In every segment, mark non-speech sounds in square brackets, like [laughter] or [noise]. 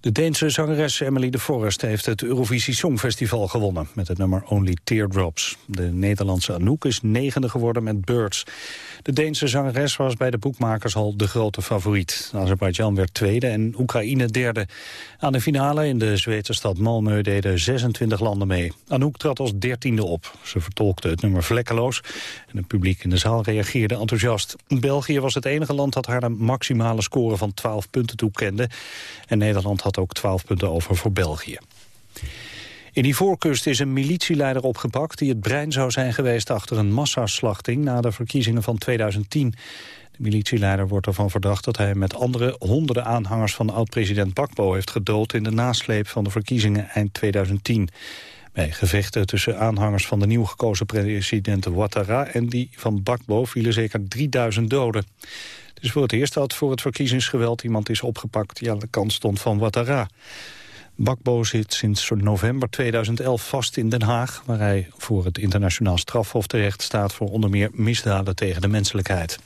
De Deense zangeres Emily de Forest heeft het Eurovisie Songfestival gewonnen... met het nummer Only Teardrops. De Nederlandse Anouk is negende geworden met Birds. De Deense zangeres was bij de boekmakers al de grote favoriet. Azerbeidzjan werd tweede en Oekraïne derde. Aan de finale in de Zweedse stad Malmö deden 26 landen mee. Anouk trad als dertiende op. Ze vertolkte het nummer vlekkeloos en het publiek in de zaal reageerde enthousiast. België was het enige land dat haar de maximale score van 12 punten toekende. En Nederland had ook 12 punten over voor België. In Ivoorkust is een militieleider opgepakt die het brein zou zijn geweest achter een massaslachting na de verkiezingen van 2010. De militieleider wordt ervan verdacht dat hij met andere honderden aanhangers van oud-president Bakbo heeft gedood in de nasleep van de verkiezingen eind 2010. Bij gevechten tussen aanhangers van de nieuw gekozen president Ouattara en die van Bakbo vielen zeker 3000 doden. Is voor het eerst dat voor het verkiezingsgeweld iemand is opgepakt aan de kant stond van Ouattara. Bakbo zit sinds november 2011 vast in Den Haag... waar hij voor het internationaal strafhof terecht staat... voor onder meer misdaden tegen de menselijkheid.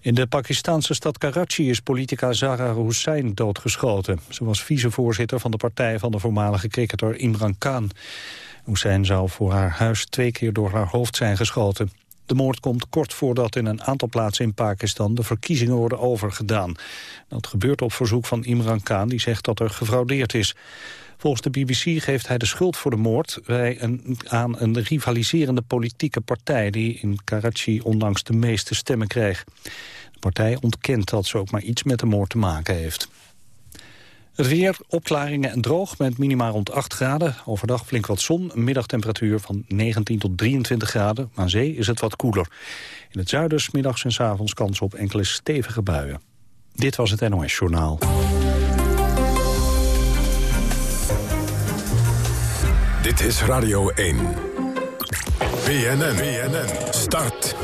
In de Pakistanse stad Karachi is politica Zahra Hussain doodgeschoten. Ze was vicevoorzitter van de partij van de voormalige cricketer Imran Khan. Hussain zou voor haar huis twee keer door haar hoofd zijn geschoten. De moord komt kort voordat in een aantal plaatsen in Pakistan de verkiezingen worden overgedaan. Dat gebeurt op verzoek van Imran Khan die zegt dat er gefraudeerd is. Volgens de BBC geeft hij de schuld voor de moord een, aan een rivaliserende politieke partij die in Karachi onlangs de meeste stemmen kreeg. De partij ontkent dat ze ook maar iets met de moord te maken heeft. Het weer, opklaringen en droog met minima rond 8 graden. Overdag flink wat zon, middagtemperatuur van 19 tot 23 graden. Aan zee is het wat koeler. In het zuiden middags en s avonds kans op enkele stevige buien. Dit was het NOS Journaal. Dit is Radio 1. BNN, BNN, start.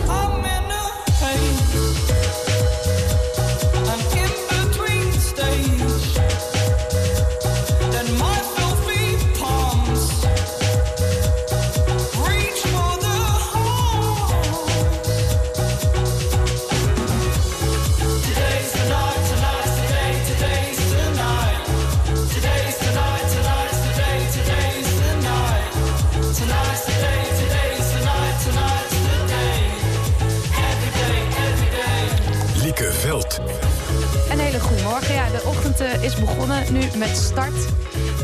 Eh, is begonnen, nu met start.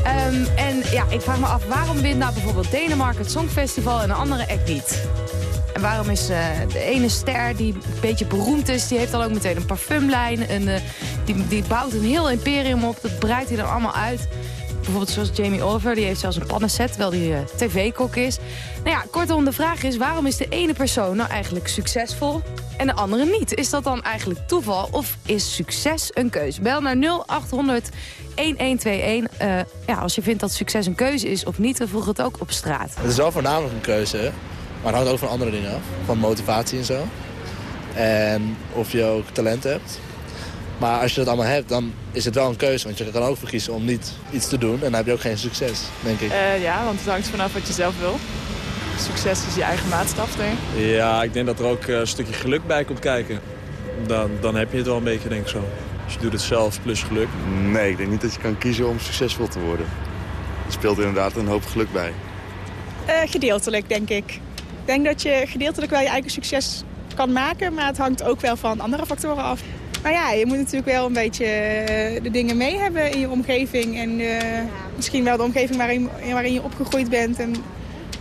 Ehm, en ja, ik vraag me af, waarom wint nou bijvoorbeeld Denemarken het Songfestival en de andere act niet? En waarom is uh, de ene ster die een beetje beroemd is... die heeft dan ook meteen een parfumlijn. En, uh, die, die bouwt een heel imperium op, dat breidt hij dan allemaal uit. Bijvoorbeeld zoals Jamie Oliver, die heeft zelfs een pannenset... terwijl hij uh, tv-kok is. Nou ja, kortom, de vraag is, waarom is de ene persoon nou eigenlijk succesvol en de andere niet. Is dat dan eigenlijk toeval of is succes een keuze? Bel naar 0800 1121. Uh, ja, als je vindt dat succes een keuze is of niet, dan vroeg het ook op straat. Het is wel voornamelijk een keuze, maar het hangt ook van andere dingen af. Van motivatie en zo. En of je ook talent hebt. Maar als je dat allemaal hebt, dan is het wel een keuze. Want je kan ook verkiezen om niet iets te doen. En dan heb je ook geen succes, denk ik. Uh, ja, want het hangt vanaf wat je zelf wil succes is je eigen maatstaf er. Ja, ik denk dat er ook eh, een stukje geluk bij komt kijken. Dan, dan heb je het wel een beetje, denk ik zo. Dus je doet het zelf plus geluk. Nee, ik denk niet dat je kan kiezen om succesvol te worden. Er speelt inderdaad een hoop geluk bij. Uh, gedeeltelijk, denk ik. Ik denk dat je gedeeltelijk wel je eigen succes kan maken... maar het hangt ook wel van andere factoren af. Maar ja, je moet natuurlijk wel een beetje eh, de dingen mee hebben in je omgeving. En misschien wel de omgeving waarin, waarin je opgegroeid bent. En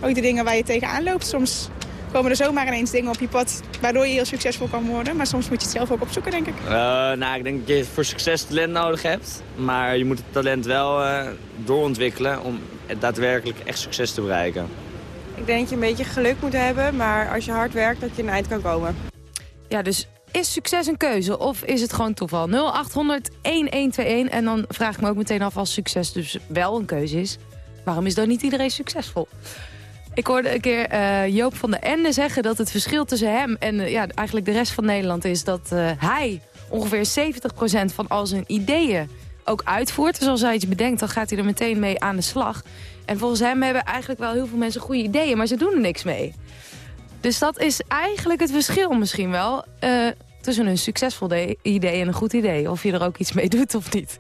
ook de dingen waar je tegenaan loopt. Soms komen er zomaar ineens dingen op je pad waardoor je heel succesvol kan worden. Maar soms moet je het zelf ook opzoeken, denk ik. Uh, nou, ik denk dat je voor succes talent nodig hebt. Maar je moet het talent wel uh, doorontwikkelen om daadwerkelijk echt succes te bereiken. Ik denk dat je een beetje geluk moet hebben, maar als je hard werkt dat je een eind kan komen. Ja, dus is succes een keuze of is het gewoon toeval? 0800 1121 en dan vraag ik me ook meteen af als succes dus wel een keuze is. Waarom is dan niet iedereen succesvol? Ik hoorde een keer uh, Joop van der Ende zeggen dat het verschil tussen hem en uh, ja, eigenlijk de rest van Nederland is dat uh, hij ongeveer 70% van al zijn ideeën ook uitvoert. Dus als hij iets bedenkt, dan gaat hij er meteen mee aan de slag. En volgens hem hebben eigenlijk wel heel veel mensen goede ideeën, maar ze doen er niks mee. Dus dat is eigenlijk het verschil misschien wel tussen een succesvol de- idee en een goed idee. Of je er ook iets mee doet of niet.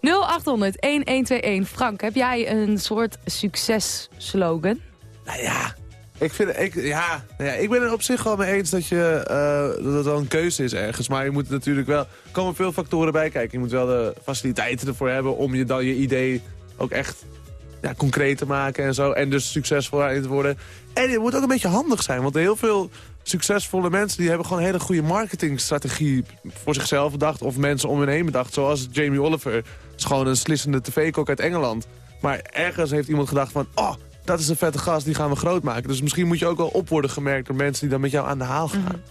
[laughs] 0800-1121. Frank, heb jij een soort successlogan? Nou ja, ik, vind, ik, ja, nou ja, ik ben er op zich wel mee eens dat, je, eh, dat het wel een keuze is ergens. Maar je moet natuurlijk wel... Er komen veel factoren bij kijken. Je moet wel de faciliteiten ervoor hebben om je dan je idee ook echt concreet te maken en zo. En dus succesvol in te worden. En je moet ook een beetje handig zijn. Want heel veel succesvolle mensen die hebben gewoon een hele goede marketingstrategie voor zichzelf bedacht. Of mensen om hen heen bedacht. Zoals Jamie Oliver. Dat is gewoon een slissende tv-kok uit Engeland. Maar ergens heeft iemand gedacht van... Oh, dat is een vette gast, die gaan we groot maken. Dus misschien moet je ook wel op worden gemerkt door mensen die dan met jou aan de haal gaan.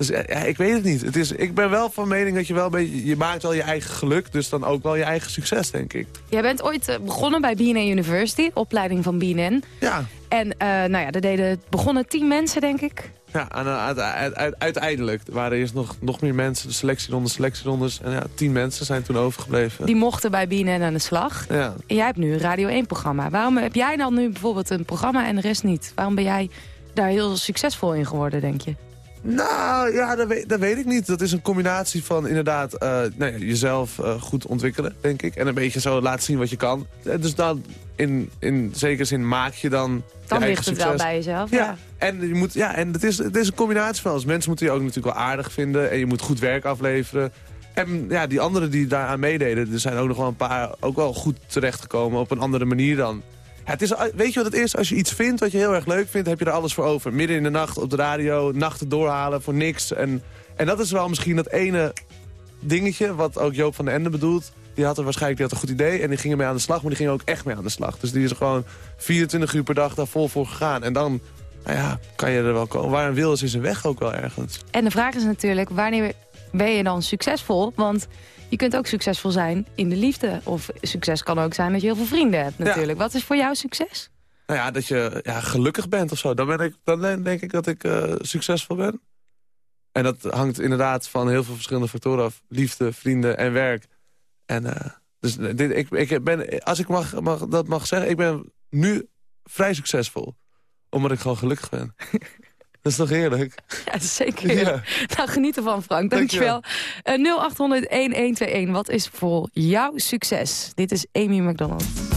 Dus eh, ja, ik weet het niet. Het is, ik ben wel van mening dat je wel een beetje... Je maakt wel je eigen geluk, dus dan ook wel je eigen succes, denk ik. Jij bent ooit eh, begonnen bij BNN University, opleiding van BNN. Ja. En eh, nou ja, er deden, begonnen tien mensen, denk ik. Ja, en uh, uit, uit, uit, uiteindelijk waren er eerst nog, nog meer mensen. De selectierondes, selectierondes. En ja, tien mensen zijn toen overgebleven. Die mochten bij BNN aan de slag. Ja. En jij hebt nu een Radio 1-programma. Waarom heb jij dan nu bijvoorbeeld een programma en de rest niet? Waarom ben jij daar heel succesvol in geworden, denk je? Nou, ja, dat weet, dat weet ik niet. Dat is een combinatie van inderdaad uh, nou ja, jezelf uh, goed ontwikkelen, denk ik. En een beetje zo laten zien wat je kan. Dus dan, in, in zekere zin, maak je dan Dan je ligt het wel bij jezelf, ja. ja. En, je moet, ja, en het, is, het is een combinatie van alles. Mensen moeten je ook natuurlijk wel aardig vinden. En je moet goed werk afleveren. En ja, die anderen die daaraan meededen... er zijn ook nog wel een paar ook wel goed terechtgekomen... op een andere manier dan... Het is, weet je wat het is? Als je iets vindt wat je heel erg leuk vindt, heb je er alles voor over. Midden in de nacht op de radio, nachten doorhalen voor niks. En, en dat is wel misschien dat ene dingetje wat ook Joop van den Ende bedoelt. Die had er waarschijnlijk die een goed idee en die ging ermee aan de slag. Maar die ging ook echt mee aan de slag. Dus die is er gewoon 24 uur per dag daar vol voor gegaan. En dan nou ja, kan je er wel komen. Waar een wil is, is een weg ook wel ergens. En de vraag is natuurlijk, wanneer ben je dan succesvol? Want je kunt ook succesvol zijn in de liefde. Of succes kan ook zijn dat je heel veel vrienden hebt natuurlijk. Ja. Wat is voor jou succes? Nou ja, dat je ja, gelukkig bent of zo. Dan, ben ik, dan denk ik dat ik uh, succesvol ben. En dat hangt inderdaad van heel veel verschillende factoren af. Liefde, vrienden en werk. En uh, dus dit, ik, ik ben, als ik mag, mag, dat mag zeggen, ik ben nu vrij succesvol. Omdat ik gewoon gelukkig ben. [laughs] Dat is toch heerlijk? [laughs] Ja, zeker. Ja. Nou, geniet ervan, Frank. Dankjewel. Uh, 0800-1121. Wat is voor jou succes? Dit is Amy McDonald.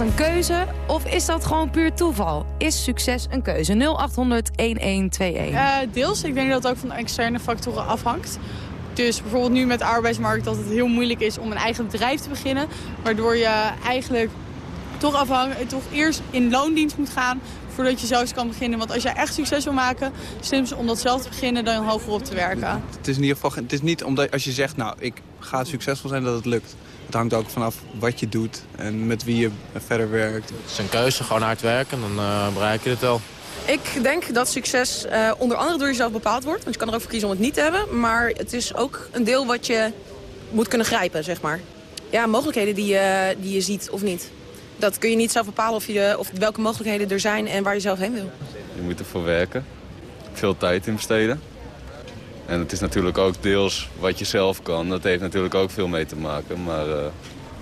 Een keuze of is dat gewoon puur toeval? Is succes een keuze? 0800-1121. Uh, deels. Ik denk dat het ook van externe factoren afhangt. Dus bijvoorbeeld nu met de arbeidsmarkt dat het heel moeilijk is om een eigen bedrijf te beginnen. Waardoor je eigenlijk toch, afhang, toch eerst in loondienst moet gaan voordat je zelfs kan beginnen. Want als jij echt succes wil maken, slimst om dat zelf te beginnen dan hoger op te werken. Het is in ieder geval het is niet omdat als je zegt, nou, ik ga succesvol zijn dat het lukt. Het hangt ook vanaf wat je doet en met wie je verder werkt. Het is een keuze, gewoon hard werken, dan uh, bereik je het wel. Ik denk dat succes uh, onder andere door jezelf bepaald wordt. Want je kan er ook voor kiezen om het niet te hebben. Maar het is ook een deel wat je moet kunnen grijpen, zeg maar. Ja, mogelijkheden die je, die je ziet of niet. Dat kun je niet zelf bepalen of, je, of welke mogelijkheden er zijn en waar je zelf heen wil. Je moet ervoor werken. Veel tijd investeden. En het is natuurlijk ook deels wat je zelf kan. Dat heeft natuurlijk ook veel mee te maken. Maar uh,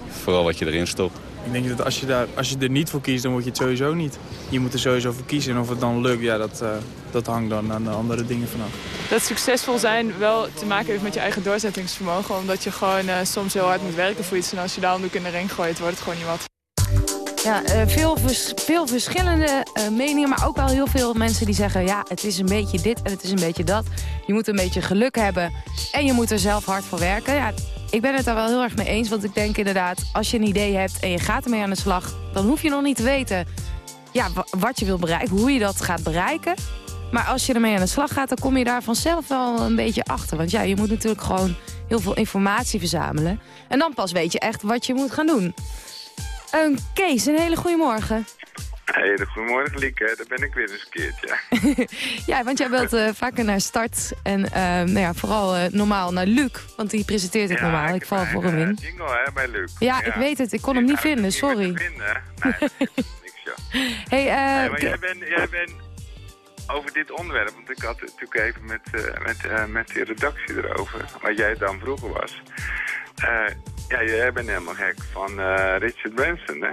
vooral wat je erin stopt. Ik denk dat als je, daar, als je er niet voor kiest, dan word je het sowieso niet. Je moet er sowieso voor kiezen. En of het dan lukt, ja, dat, uh, dat hangt dan aan de andere dingen vanaf. Dat succesvol zijn wel te maken heeft met je eigen doorzettingsvermogen. Omdat je gewoon uh, soms heel hard moet werken voor iets. En als je daar ook in de ring gooit, wordt het gewoon niet wat. Ja, uh, veel, veel verschillende uh, meningen, maar ook wel heel veel mensen die zeggen... ja, het is een beetje dit en het is een beetje dat. Je moet een beetje geluk hebben en je moet er zelf hard voor werken. Ja, ik ben het daar wel heel erg mee eens, want ik denk inderdaad... als je een idee hebt en je gaat ermee aan de slag... dan hoef je nog niet te weten ja, wat je wil bereiken, hoe je dat gaat bereiken. Maar als je ermee aan de slag gaat, dan kom je daar vanzelf wel een beetje achter. Want ja, je moet natuurlijk gewoon heel veel informatie verzamelen. En dan pas weet je echt wat je moet gaan doen. Um, Kees, een hele goede morgen. Hele goedemorgen, Lieke. Daar ben ik weer eens een keertje. [laughs] ja, want jij belt uh, vaker naar start. En uh, nou ja, vooral uh, normaal naar Luc. Want die presenteert het ja, normaal. Ik, ik val voor hem in. jingle hè, bij Luc. Ja, ja, ik weet het. Ik kon hem niet vinden, sorry. Niet vinden? Nee, niks joh. Hey, [laughs] nee, maar jij bent, jij bent over dit onderwerp, want ik had het natuurlijk even met, met, met de redactie erover. Wat jij dan vroeger was. Ja, jij bent helemaal gek van uh, Richard Branson, hè?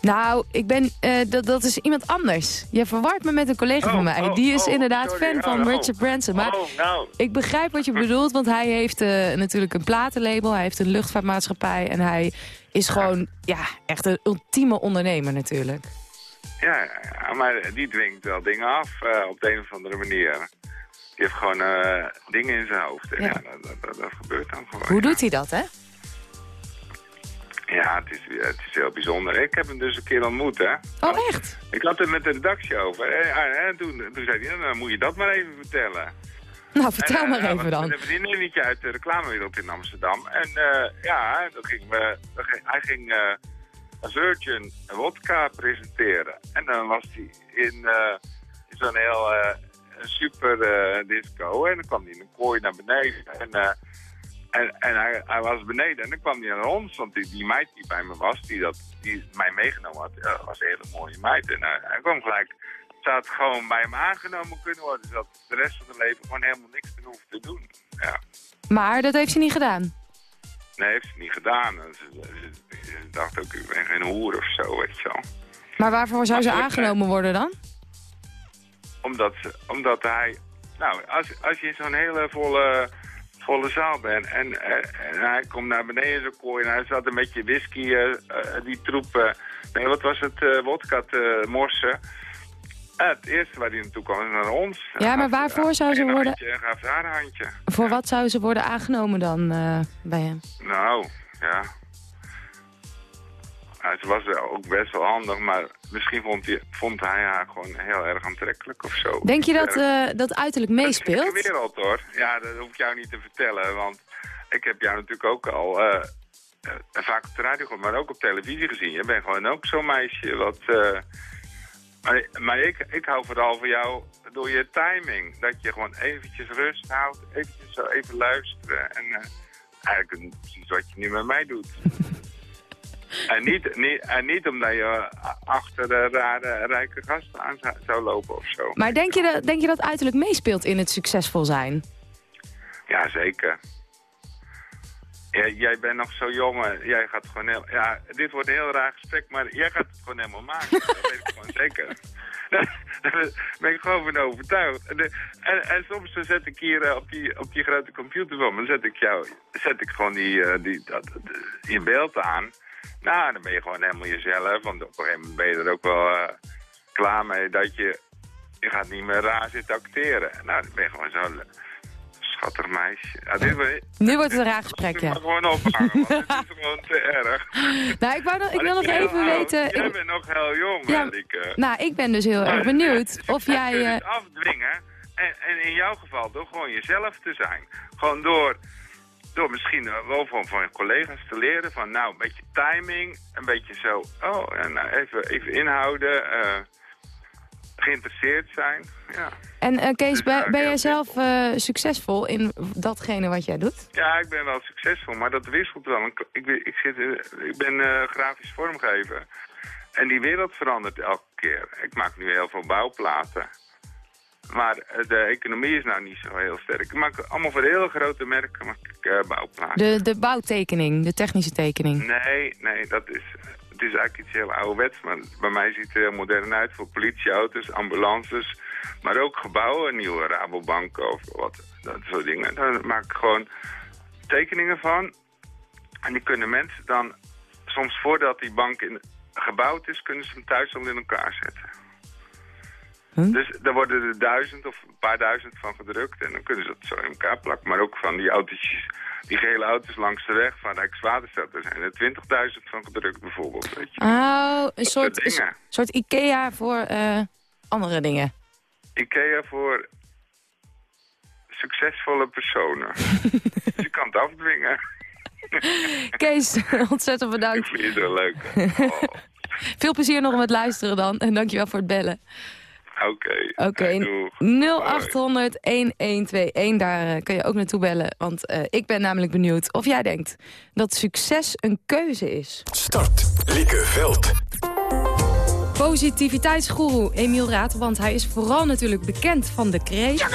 Nou, ik ben, uh, dat, dat is iemand anders. Je verwart me met een collega oh, van mij. Oh, Die is oh, inderdaad sorry. fan van Richard Branson. Maar oh, nou. ik begrijp wat je bedoelt, want hij heeft uh, natuurlijk een platenlabel. Hij heeft een luchtvaartmaatschappij en hij is gewoon ja, echt een ultieme ondernemer natuurlijk. Ja, maar die dwingt wel dingen af uh, op de een of andere manier. Die heeft gewoon dingen in zijn hoofd. En ja. ja dat, dat, dat, gebeurt dan gewoon. Hoe doet hij dat, hè? Ja, het is, het is heel bijzonder. Ik heb hem dus een keer ontmoet, hè. Oh, echt? Ik had het met de redactie over. En, en toen, toen zei hij, nou, dan moet je dat maar even vertellen. Nou, vertel en, maar even dan. Een vriendinnetje uit de reclamewereld in Amsterdam. En uh, ja, dan ging we, dan ging, hij ging uh, Virgin Wodka presenteren. En dan was hij in, in zo'n heel super disco. En dan kwam hij in een kooi naar beneden. En... En, en hij, hij, was beneden en dan kwam hij naar ons, want die, die meid die bij me was, die, dat, die mij meegenomen had, uh, was een hele mooie meid. En uh, hij kwam gelijk, zou het gewoon bij hem aangenomen kunnen worden, zodat de rest van het leven gewoon helemaal niks meer hoeft te doen. Ja. Maar dat heeft ze niet gedaan? Nee, heeft ze niet gedaan. Ze, ze, ze dacht ook, ik ben geen hoer of zo, weet je wel. Maar waarvoor zou ze aangenomen worden dan? Omdat, omdat hij, nou, als, als je zo'n hele volle volle zaal ben. En, en, en, hij komt naar beneden zijn kooi en hij zat een beetje whisky, uh, uh, die troep, nee wat was het, wodka te morsen. het eerste waar hij naartoe kwam was naar ons. Ja, maar waarvoor zou ze worden... En gaf haar een handje. Voor ja. wat zou ze worden aangenomen dan bij hem? Nou, ja. Nou, ze was wel ook best wel handig, maar misschien vond hij, vond hij haar gewoon heel erg aantrekkelijk of zo. Denk je dat, uh, dat uiterlijk meespeelt? Dat is de wereld hoor. Ja, dat hoef ik jou niet te vertellen, want ik heb jou natuurlijk ook al uh, uh, vaak op de radio maar ook op televisie gezien. Je bent gewoon ook zo'n meisje wat... maar maar ik, ik hou vooral van jou door je timing. Dat je gewoon eventjes rust houdt, eventjes zo even luisteren. En eigenlijk precies wat je nu met mij doet. En niet, niet, en niet omdat je achter de rare rijke gasten aan zou lopen of zo. Maar denk je, dat, denk je dat uiterlijk meespeelt in het succesvol zijn? Ja, zeker. Ja, jij bent nog zo jong, jij gaat gewoon heel... Ja, dit wordt een heel raar gesprek, maar jij gaat het gewoon helemaal maken. dat weet ik gewoon [laughs] zeker. [laughs] Daar ben ik gewoon van overtuigd. En, en, en soms dan zet ik hier eh, op, die, op die grote computer van me, zet ik jou, zet ik gewoon die, eh, die, dat, je beeld aan. Nou, dan ben je gewoon helemaal jezelf, want op een gegeven moment ben je er ook wel eh, klaar mee dat je, je gaat niet meer raar zitten acteren. Nou, dan ben je gewoon zo'n schattig meisje. Ja, dit, wordt- Nu wordt het een raar gesprek, ja. gewoon ophangen, want het is gewoon te erg. [laughs] Nou, ik, wou nog, ik wil nog even weten... Jij ik- bent nog heel jong, Ja, Marieke. nou, ik ben dus heel erg benieuwd of Jij jij... kunt eh, het afdwingen. En, en in jouw geval door gewoon jezelf te zijn. Gewoon door, door misschien wel van, van je collega's te leren van nou, een beetje timing, een beetje zo, oh, ja, nou, even, even inhouden, eh, geïnteresseerd zijn. Ja. En eh, Kees, ben, ben jij zelf eh, succesvol in datgene wat jij doet? ja, ik ben wel succesvol, maar dat wisselt wel. Ik, ik, zit, ik ben eh, grafisch vormgever. En die wereld verandert elke keer. Ik maak nu heel veel bouwplaten. Maar eh, de economie is nou niet zo heel sterk. Ik maak allemaal voor hele grote merken maak ik, eh, bouwplaten. De, de bouwtekening, de technische tekening. Nee, nee, dat is, het is eigenlijk iets heel ouderwets. Maar bij mij ziet het er heel modern uit voor politieauto's, ambulances. Maar ook gebouwen, nieuwe Rabobank of wat, dat soort dingen. Daar maak ik gewoon tekeningen van. En die kunnen mensen dan, soms voordat die bank in, gebouwd is, kunnen ze hem thuis al in elkaar zetten. Dus daar worden er duizend of een paar duizend van gedrukt en dan kunnen ze dat zo in elkaar plakken. Maar ook van die autootjes, die gele auto's langs de weg van Rijkswaterstaat, daar zijn er 20.000 van gedrukt bijvoorbeeld. Weet je. Oh, een soort een soort Ikea voor eh, andere dingen. Ikea voor succesvolle personen. [laughs] dus je kan het afdwingen. Kees, [laughs] ontzettend Ik bedankt. vind je zo leuk. [laughs] Veel plezier nog met luisteren dan. En dankjewel voor het bellen. Oké. Oké, Hey, doeg. 0800 1121, daar eh, kun je ook naartoe bellen. Want eh, ik ben namelijk benieuwd of jij denkt dat succes een keuze is. Start. Lieke Veld. Positiviteitsgoeroe Emiel Raad, want hij is vooral natuurlijk bekend van de kreet. [laughs]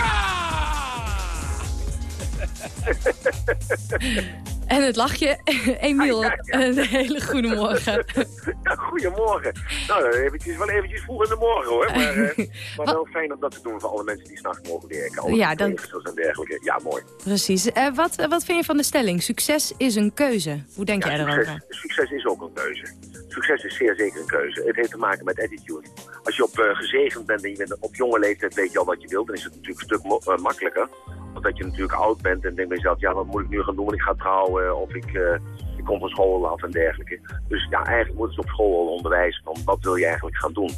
En het lachje. [laughs] Emiel, een hele goede morgen. [laughs] Ja, goedemorgen. Nou, eventjes, wel eventjes vroeg in de morgen hoor. Maar, eh, [laughs] maar wel fijn om dat te doen voor alle mensen die s'nachts mogen werken. Alle Ja, dan- en dergelijke. Ja, mooi. Precies. Eh, wat, eh, wat vind je van de stelling? Succes is een keuze. Hoe denk jij succes, daarover? succes is ook een keuze. Succes is zeer zeker een keuze. Het heeft te maken met attitude. Als je op eh, gezegend bent en je bent op jonge leeftijd weet je al wat je wilt, dan is het natuurlijk een stuk makkelijker. Omdat je natuurlijk oud bent en denkt bij jezelf, ja, wat moet ik nu gaan doen? Ik ga trouwen of ik, eh, ik kom van school af en dergelijke. Dus ja, eigenlijk moeten ze op school al onderwijzen van wat wil je eigenlijk gaan doen.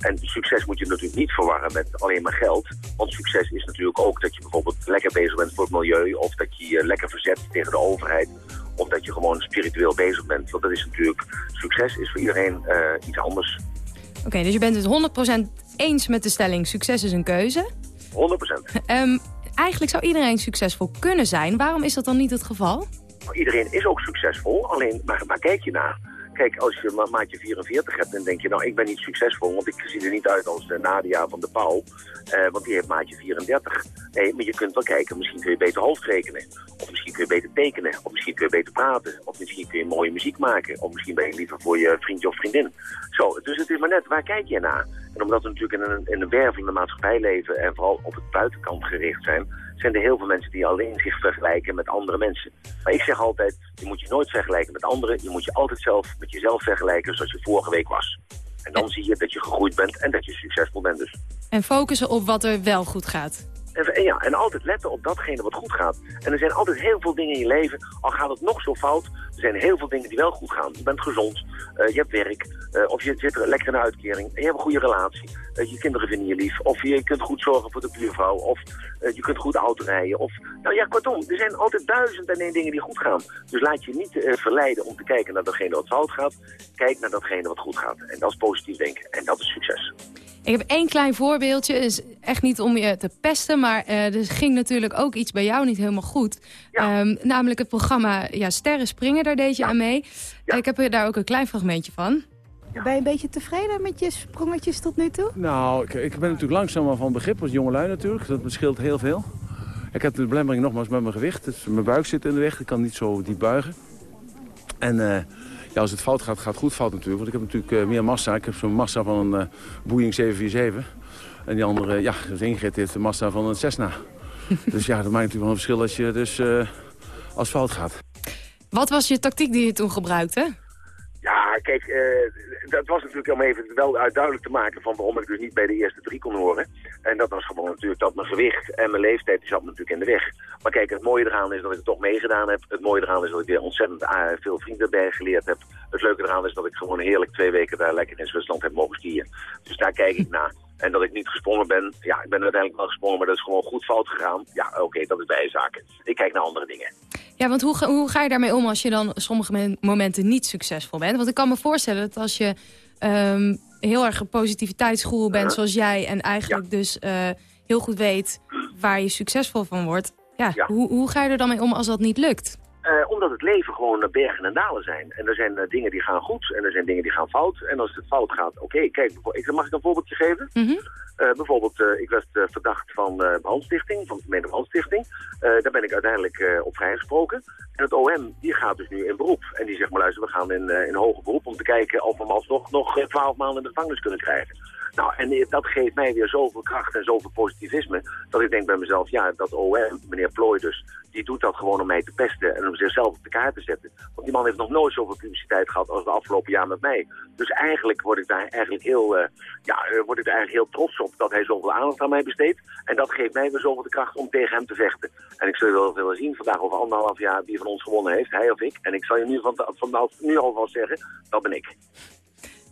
En succes moet je natuurlijk niet verwarren met alleen maar geld. Want succes is natuurlijk ook dat je bijvoorbeeld lekker bezig bent voor het milieu. Of dat je je lekker verzet tegen de overheid. Of dat je gewoon spiritueel bezig bent. Want dat is natuurlijk, succes is voor iedereen eh, iets anders. Oké, dus je bent het 100% eens met de stelling succes is een keuze. 100%. Ehm, eigenlijk zou iedereen succesvol kunnen zijn. Waarom is dat dan niet het geval? Maar iedereen is ook succesvol, alleen waar kijk je naar? Kijk, als je ma maatje 44 hebt, dan denk je, nou, ik ben niet succesvol, want ik zie er niet uit als de Nadia van de Pauw, eh, want die heeft maatje 34. Nee, maar je kunt wel kijken, misschien kun je beter hoofdrekenen, of misschien kun je beter tekenen, of misschien kun je beter praten, of misschien kun je mooie muziek maken, of misschien ben je liever voor je vriendje of vriendin. Zo, dus het is maar net, waar kijk je naar? En omdat we natuurlijk in een, in een wervelende maatschappij leven en vooral op het buitenkant gericht zijn, zijn er heel veel mensen die alleen zich vergelijken met andere mensen. Maar ik zeg altijd, je moet je nooit vergelijken met anderen. Je moet je altijd zelf met jezelf vergelijken zoals je vorige week was. En dan zie je dat je gegroeid bent en dat je succesvol bent dus. En focussen op wat er wel goed gaat. En, ja, en altijd letten op datgene wat goed gaat. En er zijn altijd heel veel dingen in je leven, al gaat het nog zo fout, er zijn heel veel dingen die wel goed gaan. Je bent gezond, eh, je hebt werk, eh, of je zit er lekker in de uitkering, je hebt een goede relatie, eh, je kinderen vinden je lief, of je kunt goed zorgen voor de buurvrouw, of je kunt goed auto rijden. Of, nou ja, kortom, er zijn altijd duizend en één dingen die goed gaan. Dus laat je niet verleiden om te kijken naar datgene wat fout gaat. Kijk naar datgene wat goed gaat. En dat is positief denken. En dat is succes. Ik heb één klein voorbeeldje. is echt niet om je te pesten, maar eh, er ging natuurlijk ook iets bij jou niet helemaal goed. Ehm, namelijk het programma ja, Sterren Springen, daar deed je aan mee. Ik heb er daar ook een klein fragmentje van. Ben je een beetje tevreden met je sprongetjes tot nu toe? Nou, ik, ik ben natuurlijk langzamer van begrip als jongelui natuurlijk. Dat scheelt heel veel. Ik heb de belemmering nogmaals met mijn gewicht. Dus mijn buik zit in de weg, ik kan niet zo diep buigen. En eh, ja, als het fout gaat, gaat het goed fout natuurlijk. Want ik heb natuurlijk eh, meer massa. Ik heb zo'n massa van een eh, Boeing 747. En die andere, ja, dus Ingrid heeft de massa van een Cessna. [laughs] dus ja, dat maakt natuurlijk wel een verschil als je dus eh, als het fout gaat. Wat was je tactiek die je toen gebruikte? Ja, kijk, eh, dat was natuurlijk om even wel uit duidelijk te maken van waarom ik dus niet bij de eerste drie kon horen. En dat was gewoon natuurlijk dat mijn gewicht en mijn leeftijd, die zat me natuurlijk in de weg. Maar kijk, het mooie eraan is dat ik het toch meegedaan heb. Het mooie eraan is dat ik weer ontzettend eh, veel vrienden bij geleerd heb. Het leuke eraan is dat ik gewoon heerlijk twee weken daar lekker in Zwitserland heb mogen skiën. Dus daar kijk ik naar. En dat ik niet gesprongen ben, ja, ik ben uiteindelijk wel gesprongen, maar dat is gewoon goed fout gegaan. Ja, oké, dat is bijzaken. Ik kijk naar andere dingen. Ja, want hoe, ga- hoe ga je daarmee om als je dan sommige men- momenten niet succesvol bent? Want ik kan me voorstellen dat als je ehm, heel erg een positiviteitsgoeroe bent zoals jij... en eigenlijk dus eh, heel goed weet waar je succesvol van wordt... Ja, Hoe, hoe ga je er dan mee om als dat niet lukt? Eh, omdat het leven gewoon eh, bergen en dalen zijn. En er zijn eh, dingen die gaan goed en er zijn dingen die gaan fout. En als het fout gaat, oké, kijk, ik, mag ik een voorbeeldje geven? Eh, bijvoorbeeld, ik werd verdacht van brandstichting, van de gemeente brandstichting. Daar ben ik uiteindelijk op vrijgesproken. En het OM, die gaat dus nu in beroep. En die zegt maar, luister, we gaan in, in hoger beroep om te kijken of we hem alsnog nog twaalf maanden in de gevangenis kunnen krijgen. Nou, en dat geeft mij weer zoveel kracht en zoveel positivisme, dat ik denk bij mezelf, ja, dat OM, meneer Plooi dus, die doet dat gewoon om mij te pesten en om zichzelf op de kaart te zetten. Want die man heeft nog nooit zoveel publiciteit gehad als de afgelopen jaar met mij. Dus eigenlijk word ik daar eigenlijk heel, eh, ja, eh, word ik daar eigenlijk heel trots op dat hij zoveel aandacht aan mij besteedt. En dat geeft mij weer zoveel de kracht om tegen hem te vechten. En ik zal wel willen zien vandaag over anderhalf jaar wie van ons gewonnen heeft, hij of ik. En ik zal je nu, van, van, nu alvast zeggen, dat ben ik.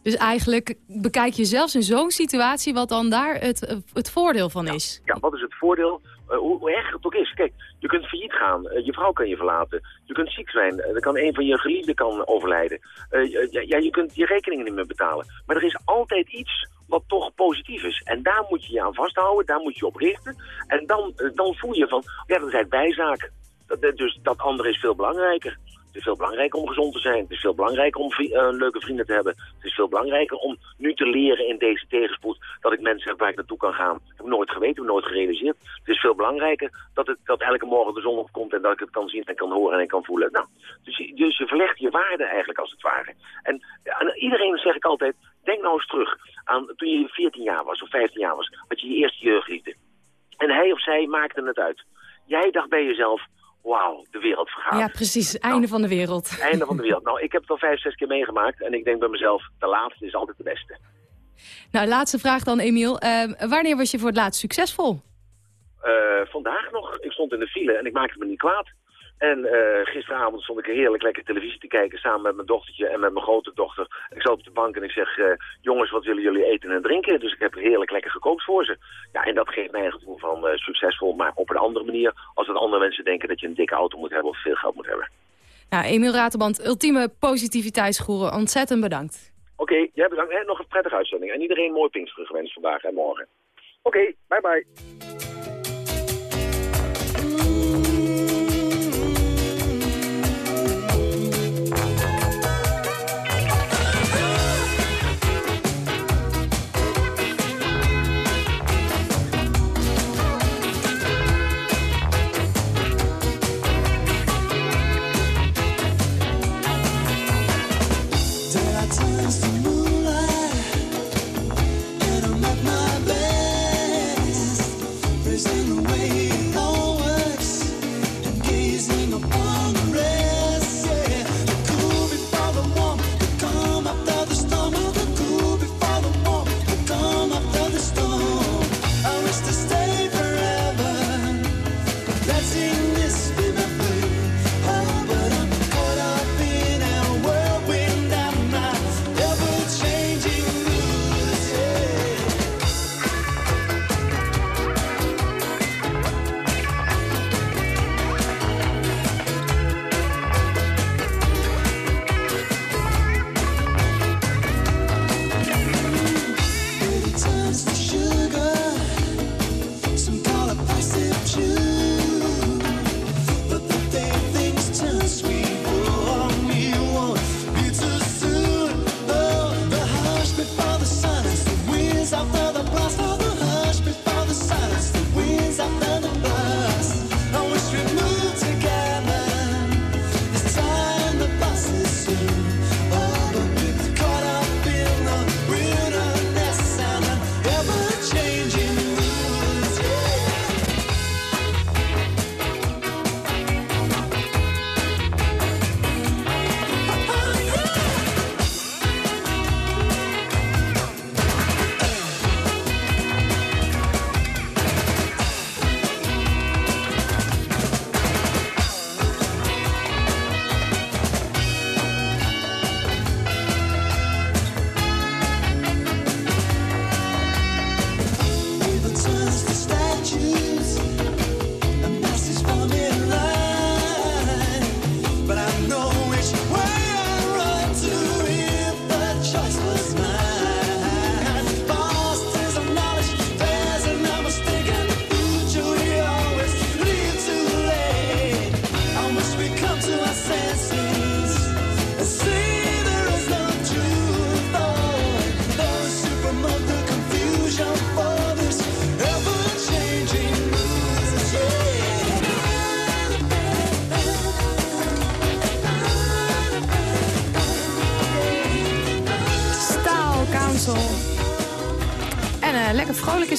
Dus eigenlijk bekijk je zelfs in zo'n situatie wat dan daar het, het voordeel van is. Ja, wat is het voordeel? Eh, hoe, hoe erg het ook is. Kijk, je kunt failliet gaan. eh, je vrouw kan je verlaten. Je kunt ziek zijn. eh, er kan een van je geliefden kan overlijden. Eh, ja, je kunt je rekeningen niet meer betalen. Maar er is altijd iets wat toch positief is. En daar moet je je aan vasthouden. Daar moet je op richten. En dan, eh, dan voel je van, ja, dat bijzaken. Dat, dat- dus dat andere is veel belangrijker. Is veel belangrijker om gezond te zijn. Het is veel belangrijker om eh, leuke vrienden te hebben. Het is veel belangrijker om nu te leren in deze tegenspoed dat ik mensen heb waar ik naartoe kan gaan. Ik heb nooit geweten, heb nooit gerealiseerd. Het is veel belangrijker dat, het, elke morgen de zon opkomt en dat ik het kan zien en kan horen en kan voelen. Nou, dus, je, dus je verlegt je waarde eigenlijk als het ware. En aan iedereen zeg ik altijd, denk nou eens terug aan toen je 14 jaar was of 15 jaar was, had je je eerste jeugdliefde. En hij of zij maakte het uit. Jij dacht bij jezelf, wauw, de wereld vergaat. Ja, precies. Einde van de wereld. Einde van de wereld. Nou, ik heb het al vijf, zes keer meegemaakt. En ik denk bij mezelf, de laatste is altijd de beste. Nou, laatste vraag dan, Emiel. Eh, wanneer was je voor het laatst succesvol? Eh, vandaag nog, ik stond in de file en ik maakte me niet kwaad. En eh, gisteravond stond ik heerlijk lekker televisie te kijken samen met mijn dochtertje en met mijn grote dochter. Ik zat op de bank en ik zeg, eh, jongens, wat willen jullie eten en drinken? Dus ik heb heerlijk lekker gekookt voor ze. Ja, en dat geeft mij een gevoel van eh, succesvol, maar op een andere manier. Als dat andere mensen denken dat je een dikke auto moet hebben of veel geld moet hebben. Nou, Emiel Raterband, ultieme positiviteitsgoeroe. Ontzettend bedankt. Oké, jij bedankt. En nog een prettige uitzending. En iedereen mooi Pinksteren gewenst vandaag en morgen. Oké, bye bye. watching this.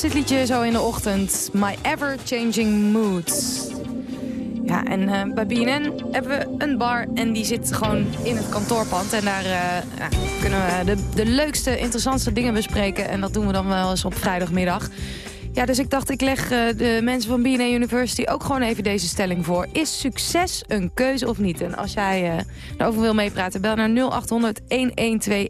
Is dit liedje zo in de ochtend. My Ever Changing Moods. Ja, en eh, bij BNN hebben we een bar en die zit gewoon in het kantoorpand. En daar eh, ja, kunnen we de, de leukste, interessantste dingen bespreken. En dat doen we dan wel eens op vrijdagmiddag. Ja, dus ik dacht, ik leg eh, de mensen van BNA University ook gewoon even deze stelling voor. Is succes een keuze of niet? En als jij eh daarover wil meepraten, bel naar 0800-1121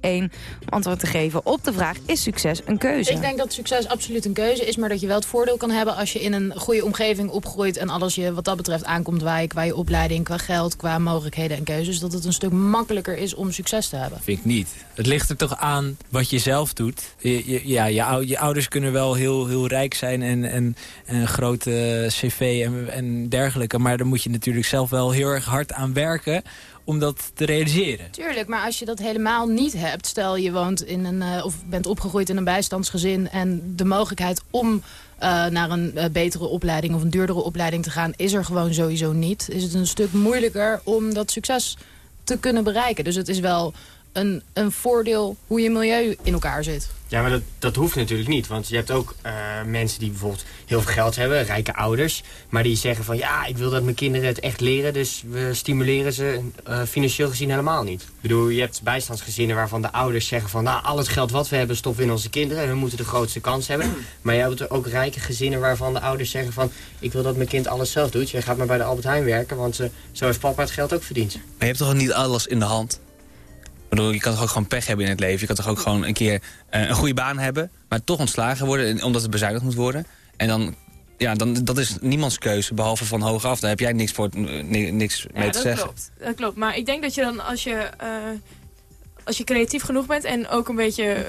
om antwoord te geven op de vraag, is succes een keuze? Ik denk dat succes absoluut een keuze is, maar dat je wel het voordeel kan hebben als je in een goede omgeving opgroeit en alles je wat dat betreft aankomt waaien qua je opleiding, qua geld, qua mogelijkheden en keuzes, dat het een stuk makkelijker is om succes te hebben. Vind ik niet. Het ligt er toch aan wat je zelf doet. Je, je- ja, je, je ouders kunnen wel heel, heel rijk zijn en, en, en een grote cv en, en dergelijke. Maar daar moet je natuurlijk zelf wel heel erg hard aan werken om dat te realiseren. Tuurlijk, maar als je dat helemaal niet hebt, stel je woont in een, eh, of bent opgegroeid in een bijstandsgezin en de mogelijkheid om eh, naar een eh, betere opleiding of een duurdere opleiding te gaan, is er gewoon sowieso niet. Is het een stuk moeilijker om dat succes te kunnen bereiken. Dus het is wel een, een voordeel hoe je milieu in elkaar zit. Ja, maar dat, dat hoeft natuurlijk niet. Want je hebt ook eh, mensen die bijvoorbeeld heel veel geld hebben, rijke ouders. Maar die zeggen van ja, ik wil dat mijn kinderen het echt leren. Dus we stimuleren ze eh, financieel gezien helemaal niet. Ik bedoel, je hebt bijstandsgezinnen waarvan de ouders zeggen van... nou, al het geld wat we hebben stoppen we in onze kinderen. En we moeten de grootste kans hebben. [clears throat] Maar je hebt ook rijke gezinnen waarvan de ouders zeggen van... ik wil dat mijn kind alles zelf doet. Jij gaat maar bij de Albert Heijn werken, want eh, zo heeft papa het geld ook verdiend. Maar je hebt toch niet alles in de hand? Ik bedoel, je kan toch ook gewoon pech hebben in het leven. Je kan toch ook gewoon een keer eh, een goede baan hebben... maar toch ontslagen worden en- omdat het bezuinigd moet worden. En dan, ja, dan, dat is niemands keuze, behalve van hoog af. Daar heb jij niks, voor, eh, ni- niks mee Ja, te dat zeggen. klopt. Dat klopt. Maar ik denk dat je dan als je, eh, als je creatief genoeg bent en ook een beetje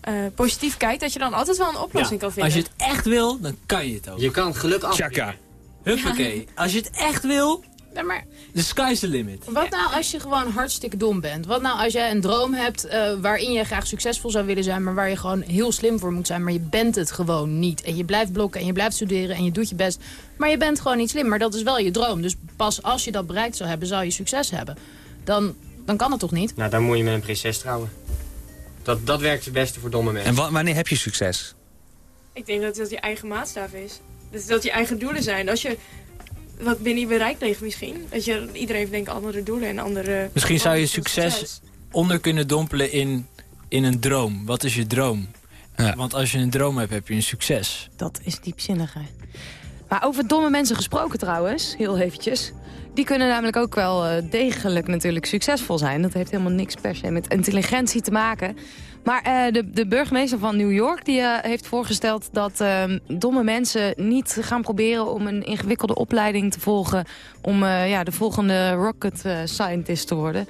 eh, positief kijkt, dat je dan altijd wel een oplossing kan vinden. Als je het echt wil, dan kan je het ook. Je kan geluk af. Chaka. Huppakee. Als je het echt wil, Nee, maar the sky's the limit. Wat nou als je gewoon hartstikke dom bent? Wat nou als jij een droom hebt eh, waarin je graag succesvol zou willen zijn... maar waar je gewoon heel slim voor moet zijn, maar je bent het gewoon niet. En je blijft blokken en je blijft studeren en je doet je best. Maar je bent gewoon niet slim, maar dat is wel je droom. Dus pas als je dat bereikt zou hebben, zou je succes hebben. Dan, dan kan het toch niet? Nou, dan moet je met een prinses trouwen. Dat, dat werkt het beste voor domme mensen. En wa- wanneer heb je succes? Ik denk dat dat je eigen maatstaf is. Dat dat je eigen doelen zijn. Als je wat binnen je bereik ligt misschien. Dat je, iedereen heeft denk ik andere doelen en andere... Misschien zou je succes onder kunnen dompelen in, in een droom. Wat is je droom? Want als je een droom hebt, heb je een succes. Dat is diepzinniger. Maar over domme mensen gesproken trouwens, heel eventjes. Die kunnen namelijk ook wel eh, degelijk natuurlijk succesvol zijn. Dat heeft helemaal niks per se met intelligentie te maken. Maar eh, de, de burgemeester van New York die, eh, heeft voorgesteld dat eh, domme mensen niet gaan proberen om een ingewikkelde opleiding te volgen. Om eh, ja, de volgende rocket scientist te worden.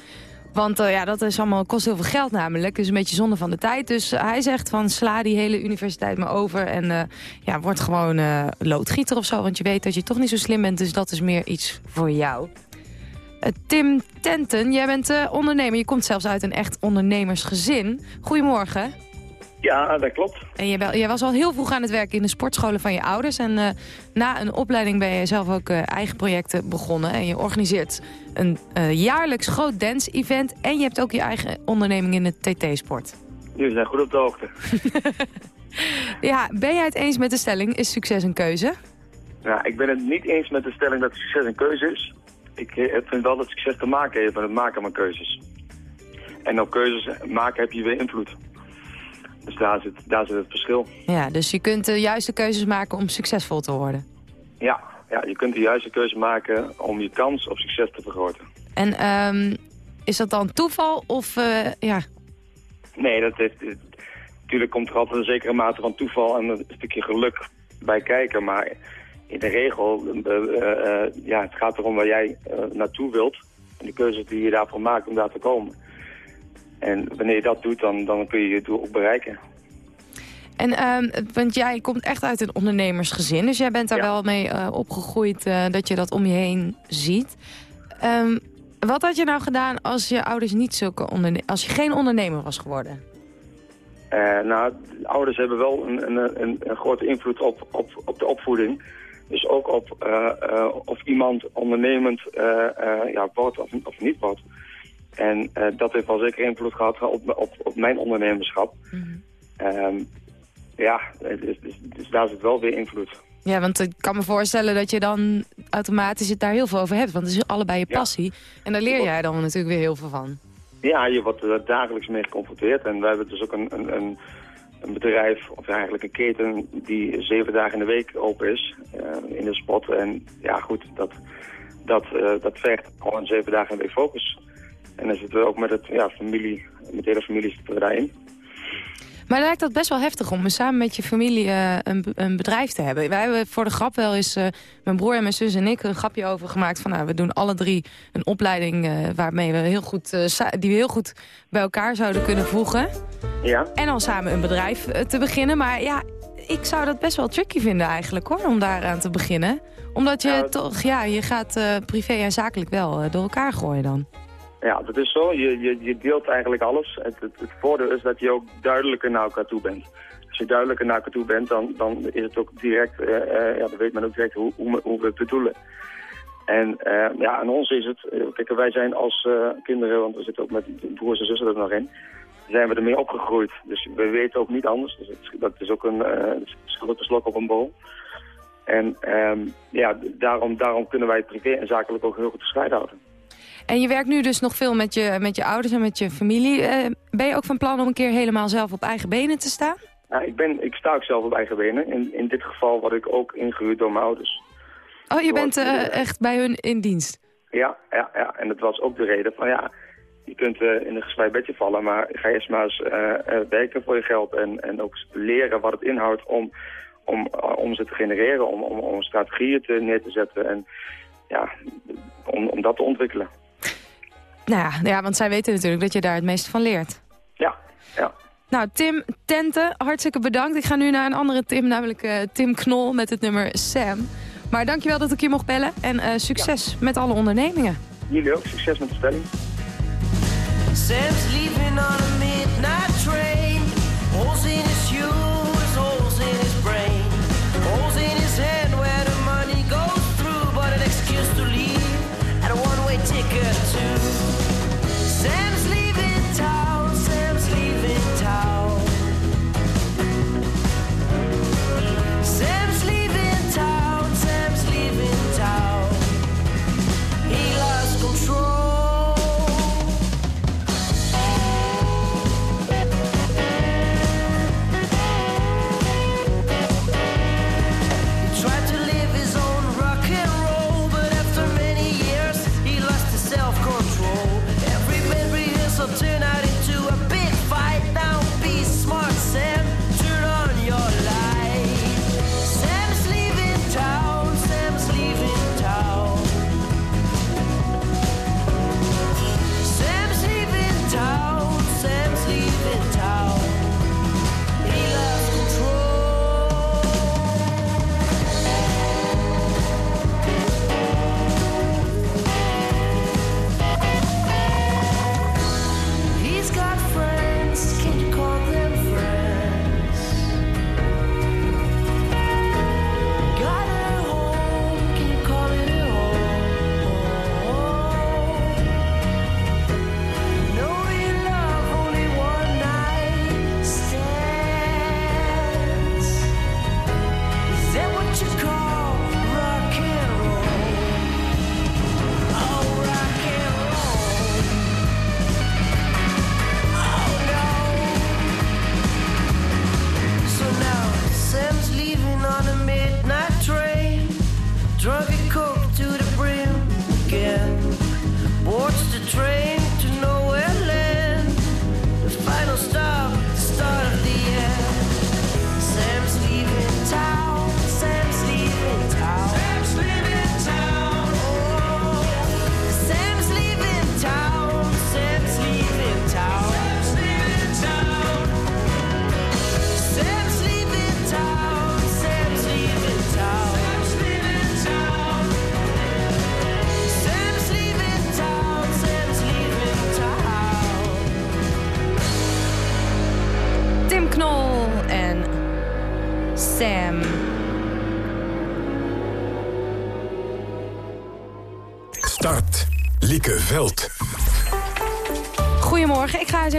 Want ja, dat is allemaal, kost heel veel geld namelijk. Dus een beetje zonde van de tijd. Dus hij zegt van sla die hele universiteit maar over. En ja, word gewoon loodgieter of zo. Want je weet dat je toch niet zo slim bent. Dus dat is meer iets voor jou. Eh, Tim Tenten, jij bent eh, ondernemer. Je komt zelfs uit een echt ondernemersgezin. Goedemorgen. Ja, dat klopt. En jij, wel, jij was al heel vroeg aan het werken in de sportscholen van je ouders. En eh, na een opleiding ben je zelf ook eigen projecten begonnen. En je organiseert een eh, jaarlijks groot dance-event. En je hebt ook je eigen onderneming in de TT-sport. Jullie zijn goed op de hoogte. [laughs] Ja, ben jij het eens met de stelling? Is succes een keuze? Ja, ik ben het niet eens met de stelling dat succes een keuze is. Ik eh, vind wel dat succes te maken heeft met het maken van keuzes. En op keuzes maken heb je weer invloed. Dus daar zit, daar zit het verschil. Ja, dus je kunt de juiste keuzes maken om succesvol te worden. Ja, ja, je kunt de juiste keuze maken om je kans op succes te vergroten. En ehm, is dat dan toeval of eh, ja... Nee, dat heeft, eh, natuurlijk komt er altijd een zekere mate van toeval en een stukje geluk bij kijken. Maar in de regel, eh, eh, eh, ja, het gaat erom waar jij naartoe wilt. En de keuzes die je daarvoor maakt om daar te komen. En wanneer je dat doet, dan, dan kun je je doel ook bereiken. En, ehm, want jij komt echt uit een ondernemersgezin. Dus jij bent daar wel mee opgegroeid dat je dat om je heen ziet. Ehm, wat had je nou gedaan als je ouders niet zulke als je geen ondernemer was geworden? Nou, de ouders hebben wel een, een, een, een grote invloed op, op, op de opvoeding. Dus ook op eh, eh, of iemand ondernemend eh, ja, wordt of, of niet wordt. En dat heeft wel zeker invloed gehad op, op, op mijn ondernemerschap. Ehm, ja, dus, dus, dus daar zit wel weer invloed. Ja, want ik kan me voorstellen dat je dan automatisch het daar heel veel over hebt. Want het is allebei je passie. En daar leer jij dan natuurlijk weer heel veel van. Ja, je wordt er dagelijks mee geconfronteerd. En we hebben dus ook een, een, een, een bedrijf, of eigenlijk een keten, die zeven dagen in de week open is eh, in de spot. En ja, goed, dat, dat, eh, dat vergt gewoon zeven dagen in de week focus. En dan zitten we ook met het ja, familie, met de hele familie zitten we daarin. Maar lijkt dat best wel heftig om samen met je familie eh, een, een, bedrijf te hebben. Wij hebben voor de grap wel eens, uh, mijn broer en mijn zus en ik, een grapje over gemaakt. Van nou, we doen alle drie een opleiding uh, waarmee we heel goed, die we heel goed bij elkaar zouden kunnen voegen. Ja. En dan samen een bedrijf te beginnen. Maar ja, ik zou dat best wel tricky vinden eigenlijk hoor, om daaraan te beginnen. Omdat je toch, ja, je gaat privé en zakelijk wel door elkaar gooien dan. Ja, dat is zo. Je, je, je deelt eigenlijk alles. Het, het, het, voordeel is dat je ook duidelijker naar elkaar toe bent. Als je duidelijker naar elkaar toe bent, dan, dan is het ook direct, uh, uh, ja, dan weet men ook direct hoe, hoe, hoe we het bedoelen. En uh, ja, aan ons is het, kijk, wij zijn als kinderen, want we zitten ook met broers en zussen er nog in, zijn we ermee opgegroeid. Dus we weten ook niet anders. Dus het, dat is ook een, uh, slok op een bol. En um, ja, daarom, daarom kunnen wij privé en zakelijk ook heel goed gescheiden houden. En je werkt nu dus nog veel met je, met je ouders en met je familie. Uh, ben je ook van plan om een keer helemaal zelf op eigen benen te staan? Ik, ben, ik sta ook zelf op eigen benen. In, in dit geval word ik ook ingehuurd door mijn ouders. Oh, je bent uh, echt bij hun in dienst? Ja, ja, ja, en dat was ook de reden van ja, je kunt uh, in een gespreid bedje vallen, maar ga eerst maar eens werken voor je geld en, en ook leren wat het inhoudt om, om, om ze te genereren, om, om, om strategieën te, neer te zetten en ja, om, om dat te ontwikkelen. Nou ja, ja, want zij weten natuurlijk dat je daar het meeste van leert. Ja, ja. Nou, Tim Tente, hartstikke bedankt. Ik ga nu naar een andere Tim, namelijk uh, Tim Knol met het nummer Sam. Maar dankjewel dat ik je mocht bellen en uh, succes ja. met alle ondernemingen. Jullie ook, succes met de stelling. Sam's leaving on a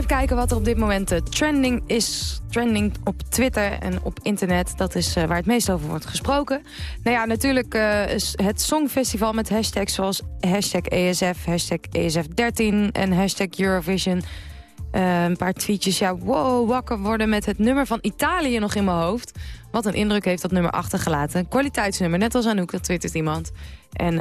kijken wat er op dit moment uh, trending is. Trending op Twitter en op internet, dat is uh, waar het meest over wordt gesproken. Nou ja, natuurlijk is het Songfestival met hashtags zoals hashtag ESF, hashtag ESF13 en hashtag Eurovision. een paar tweetjes, ja, wow, wakker worden met het nummer van Italië nog in mijn hoofd. Wat een indruk heeft dat nummer achtergelaten. Kwaliteitsnummer, net als Anouk, dat twittert iemand. En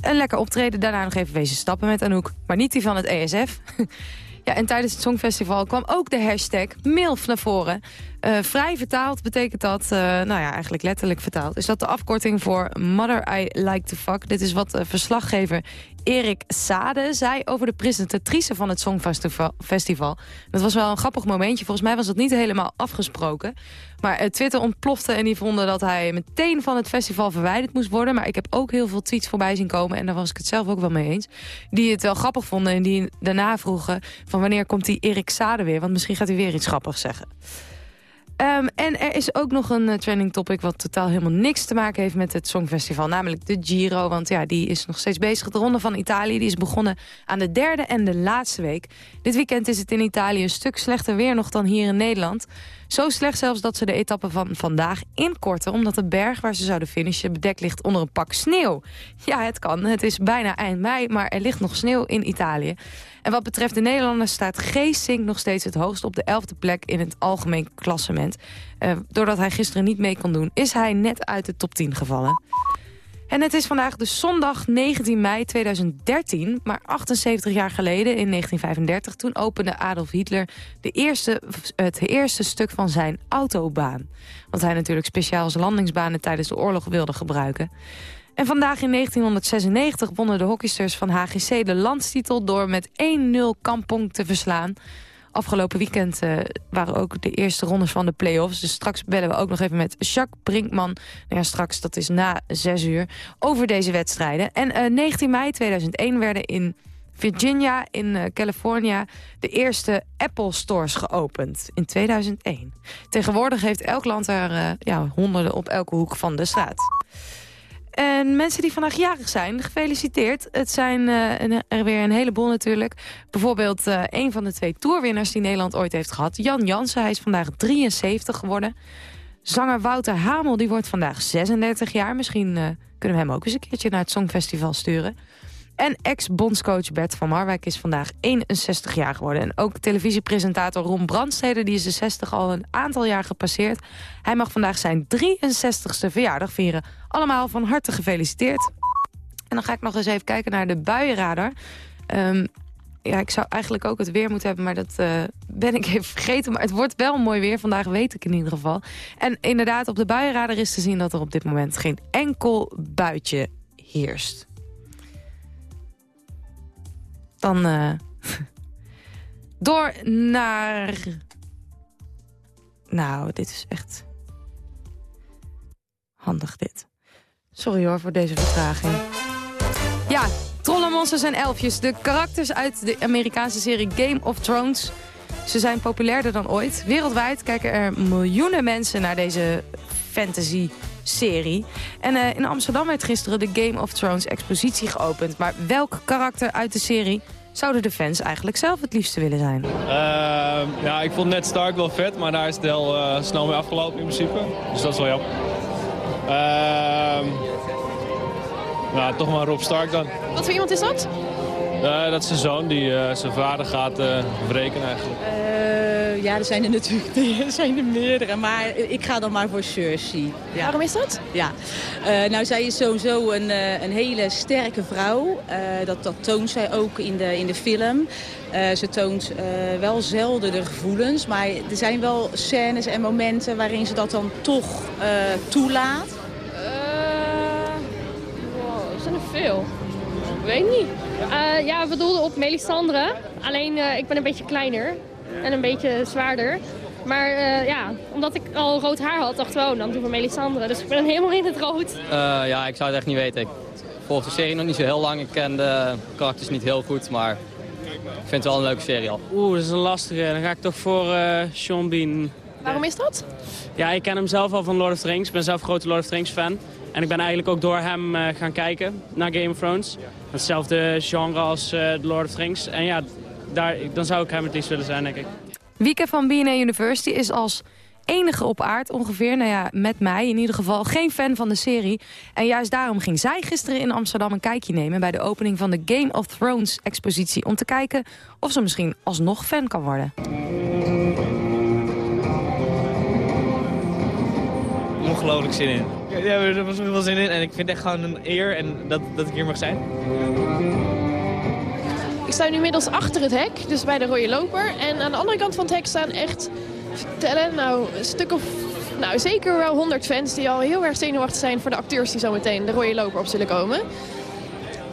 een lekker optreden. Daarna nog even wezen stappen met Anouk. Maar niet die van het ESF. [laughs] en tijdens het Songfestival kwam ook de hashtag MILF naar voren. Uh, vrij vertaald betekent dat, uh, nou ja, eigenlijk letterlijk vertaald... is dat de afkorting voor Mother I Like to Fuck. Dit is wat uh, verslaggever Erik Sade zei over de presentatrice van het Songfestival. Dat was wel een grappig momentje. Volgens mij was dat niet helemaal afgesproken. Maar Twitter ontplofte en die vonden dat hij meteen van het festival verwijderd moest worden. Maar ik heb ook heel veel tweets voorbij zien komen. En daar was ik het zelf ook wel mee eens. Die het wel grappig vonden en die daarna vroegen... van wanneer komt die Erik Sade weer? Want misschien gaat hij weer iets grappigs zeggen. Um, en er is ook nog een uh, trending topic wat totaal helemaal niks te maken heeft met het Songfestival. Namelijk de Giro, want ja, die is nog steeds bezig. De Ronde van Italië die is begonnen aan de derde en de laatste week. Dit weekend is het in Italië een stuk slechter weer nog dan hier in Nederland. Zo slecht zelfs dat ze de etappe van vandaag inkorten... omdat de berg waar ze zouden finishen bedekt ligt onder een pak sneeuw. Ja, het kan. Het is bijna eind mei, maar er ligt nog sneeuw in Italië. En wat betreft de Nederlanders staat Geesink nog steeds het hoogst op de 11e plek in het algemeen klassement. Uh, doordat hij gisteren niet mee kon doen, is hij net uit de top 10 gevallen. En het is vandaag de zondag 19 mei 2013, maar 78 jaar geleden, in 1935... toen opende Adolf Hitler de eerste, het eerste stuk van zijn autobaan. Wat hij natuurlijk speciaal als landingsbanen tijdens de oorlog wilde gebruiken. En vandaag in 1996 wonnen de hockeysters van HGC de landstitel... door met 1-0 Kampong te verslaan. Afgelopen weekend uh, waren ook de eerste rondes van de play-offs. Dus straks bellen we ook nog even met Jacques Brinkman. Nou ja, straks, dat is na 6 uur, over deze wedstrijden. En uh, 19 mei 2001 werden in Virginia in uh, California de eerste Apple stores geopend in 2001. Tegenwoordig heeft elk land er ja, honderden op elke hoek van de straat. En mensen die vandaag jarig zijn, gefeliciteerd. Het zijn uh, er weer een heleboel natuurlijk. Bijvoorbeeld uh, een van de twee toerwinners die Nederland ooit heeft gehad. Jan Jansen, hij is vandaag 73 geworden. Zanger Wouter Hamel, die wordt vandaag 36 jaar. Misschien uh, kunnen we hem ook eens een keertje naar het Songfestival sturen. En ex-bondscoach Bert van Marwijk is vandaag 61 jaar geworden. En ook televisiepresentator Ron Brandstede, die is de 60 al een aantal jaar gepasseerd. Hij mag vandaag zijn 63ste verjaardag vieren. Allemaal van harte gefeliciteerd. En dan ga ik nog eens even kijken naar de buienradar. Um, ja, ik zou eigenlijk ook het weer moeten hebben, maar dat uh, ben ik even vergeten. Maar het wordt wel mooi weer, vandaag weet ik in ieder geval. En inderdaad, op de buienradar is te zien dat er op dit moment geen enkel buitje heerst. Dan uh, [laughs] door naar... Nou, dit is echt handig dit. Sorry hoor voor deze vertraging. Ja, trollenmonsters en elfjes. De karakters uit de Amerikaanse serie Game of Thrones. Ze zijn populairder dan ooit. Wereldwijd kijken er miljoenen mensen naar deze fantasy-serie. En uh, in Amsterdam werd gisteren de Game of Thrones expositie geopend. Maar welk karakter uit de serie zouden de fans eigenlijk zelf het liefste willen zijn? Uh, ja, ik vond Ned Stark wel vet, maar daar is het heel uh, snel mee afgelopen in principe. Dus dat is wel jammer. Uh, nou, toch maar Rob Stark dan. Wat voor iemand is dat? Uh, dat is zijn zoon die uh, zijn vader gaat uh, wreken eigenlijk. Ja, er zijn er natuurlijk [laughs] er zijn er meerdere, maar ik ga dan maar voor Cersei. Ja. Waarom is dat? Ja, nou zij is sowieso een, een hele sterke vrouw. dat, dat toont zij ook in de, in de film. ze toont wel zelden de gevoelens, maar er zijn wel scènes en momenten waarin ze dat dan toch toelaat. wow, er zijn er veel. Ik weet niet. Uh, ja, we bedoelden op Melisandre. Alleen uh, ik ben een beetje kleiner en een beetje zwaarder. Maar uh, ja, omdat ik al rood haar had, dacht ik, oh, dan doen we Melisandre. Dus ik ben helemaal in het rood. ja, ik zou het echt niet weten. Ik volg de serie nog niet zo heel lang. Ik ken de karakters niet heel goed, maar ik vind het wel een leuke serie al. Oeh, dat is een lastige. Dan ga ik toch voor Sean Bean. Waarom is dat? Ja, ik ken hem zelf al van Lord of the Rings. Ik ben zelf een grote Lord of the Rings fan. En ik ben eigenlijk ook door hem uh, gaan kijken naar Game of Thrones. Hetzelfde genre als uh, Lord of the Rings. En ja, daar, dan zou ik hem het liefst willen zijn, denk ik. Wieke van BNA University is als enige op aard ongeveer, nou ja, met mij in ieder geval, geen fan van de serie. En juist daarom ging zij gisteren in Amsterdam een kijkje nemen... bij de opening van de Game of Thrones expositie... om te kijken of ze misschien alsnog fan kan worden. Ongelooflijk zin in. Ja, er was heel veel zin in en ik vind het echt gewoon een eer en dat, dat ik hier mag zijn. Ik sta nu inmiddels achter het hek, dus bij de rode loper. En aan de andere kant van het hek staan echt, vertellen, nou, een stuk of... Nou, zeker wel 100 fans die al heel erg zenuwachtig zijn voor de acteurs die zo meteen de rode loper op zullen komen.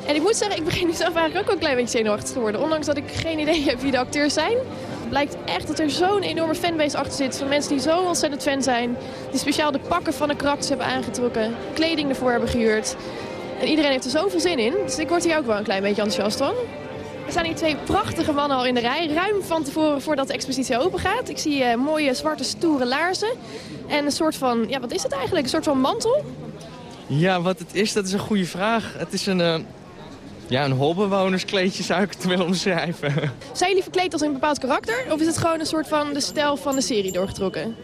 En ik moet zeggen, ik begin nu zelf eigenlijk ook een klein beetje zenuwachtig te worden. Ondanks dat ik geen idee heb wie de acteurs zijn. Blijkt echt dat er zo'n enorme fanbase achter zit. Van mensen die zo ontzettend fan zijn. Die speciaal de pakken van de karakters hebben aangetrokken. Kleding ervoor hebben gehuurd. En iedereen heeft er zoveel zin in. Dus ik word hier ook wel een klein beetje enthousiast van. Er staan hier twee prachtige mannen al in de rij. Ruim van tevoren voordat de expositie open gaat. Ik zie eh, mooie zwarte stoere laarzen. En een soort van, ja wat is het eigenlijk? Een soort van mantel. Ja, wat het is, dat is een goede vraag. Het is een, eh, ja, een holbewonerskleedje zou ik het willen omschrijven. Zijn jullie verkleed als een bepaald karakter? Of is het gewoon een soort van de stijl van de serie doorgetrokken?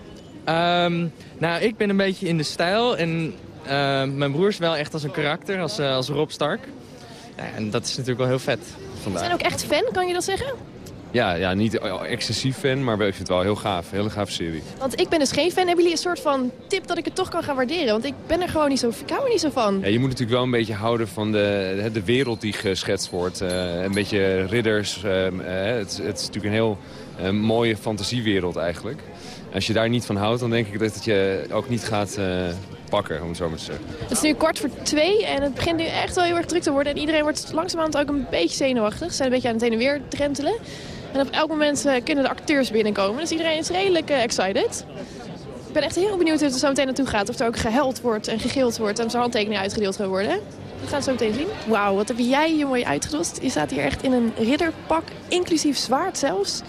Ehm, nou, ik ben een beetje in de stijl en eh, mijn broer is wel echt als een karakter, als, als Rob Stark. Ja, en dat is natuurlijk wel heel vet vandaag. Zijn ook echt fan, kan je dat zeggen? Ja, ja, niet excessief fan, maar ik vind het wel heel gaaf. Heel gaaf serie. Want ik ben dus geen fan. Hebben jullie een soort van tip dat ik het toch kan gaan waarderen? Want ik ben er gewoon niet zo, ik hou er niet zo van. Ja, je moet natuurlijk wel een beetje houden van de, de wereld die geschetst wordt. Eh, een beetje ridders. ehm, eh, het, het is natuurlijk een heel eh, mooie fantasiewereld eigenlijk. Als je daar niet van houdt, dan denk ik dat je ook niet gaat pakken, om het zo maar te zeggen. Het is nu kwart voor twee en het begint nu echt wel heel erg druk te worden. En iedereen wordt langzamerhand ook een beetje zenuwachtig. Ze zijn een beetje aan het heen en weer drentelen. En op elk moment eh, kunnen de acteurs binnenkomen. Dus iedereen is redelijk eh, excited. Ik ben echt heel benieuwd hoe het er zo meteen naartoe gaat. Of er ook gehuild wordt en gegild wordt en of er handtekeningen uitgedeeld gaan worden. We gaan het zo meteen zien. Wauw, wat heb jij hier mooi uitgedost. Je staat hier echt in een ridderpak, inclusief zwaard zelfs.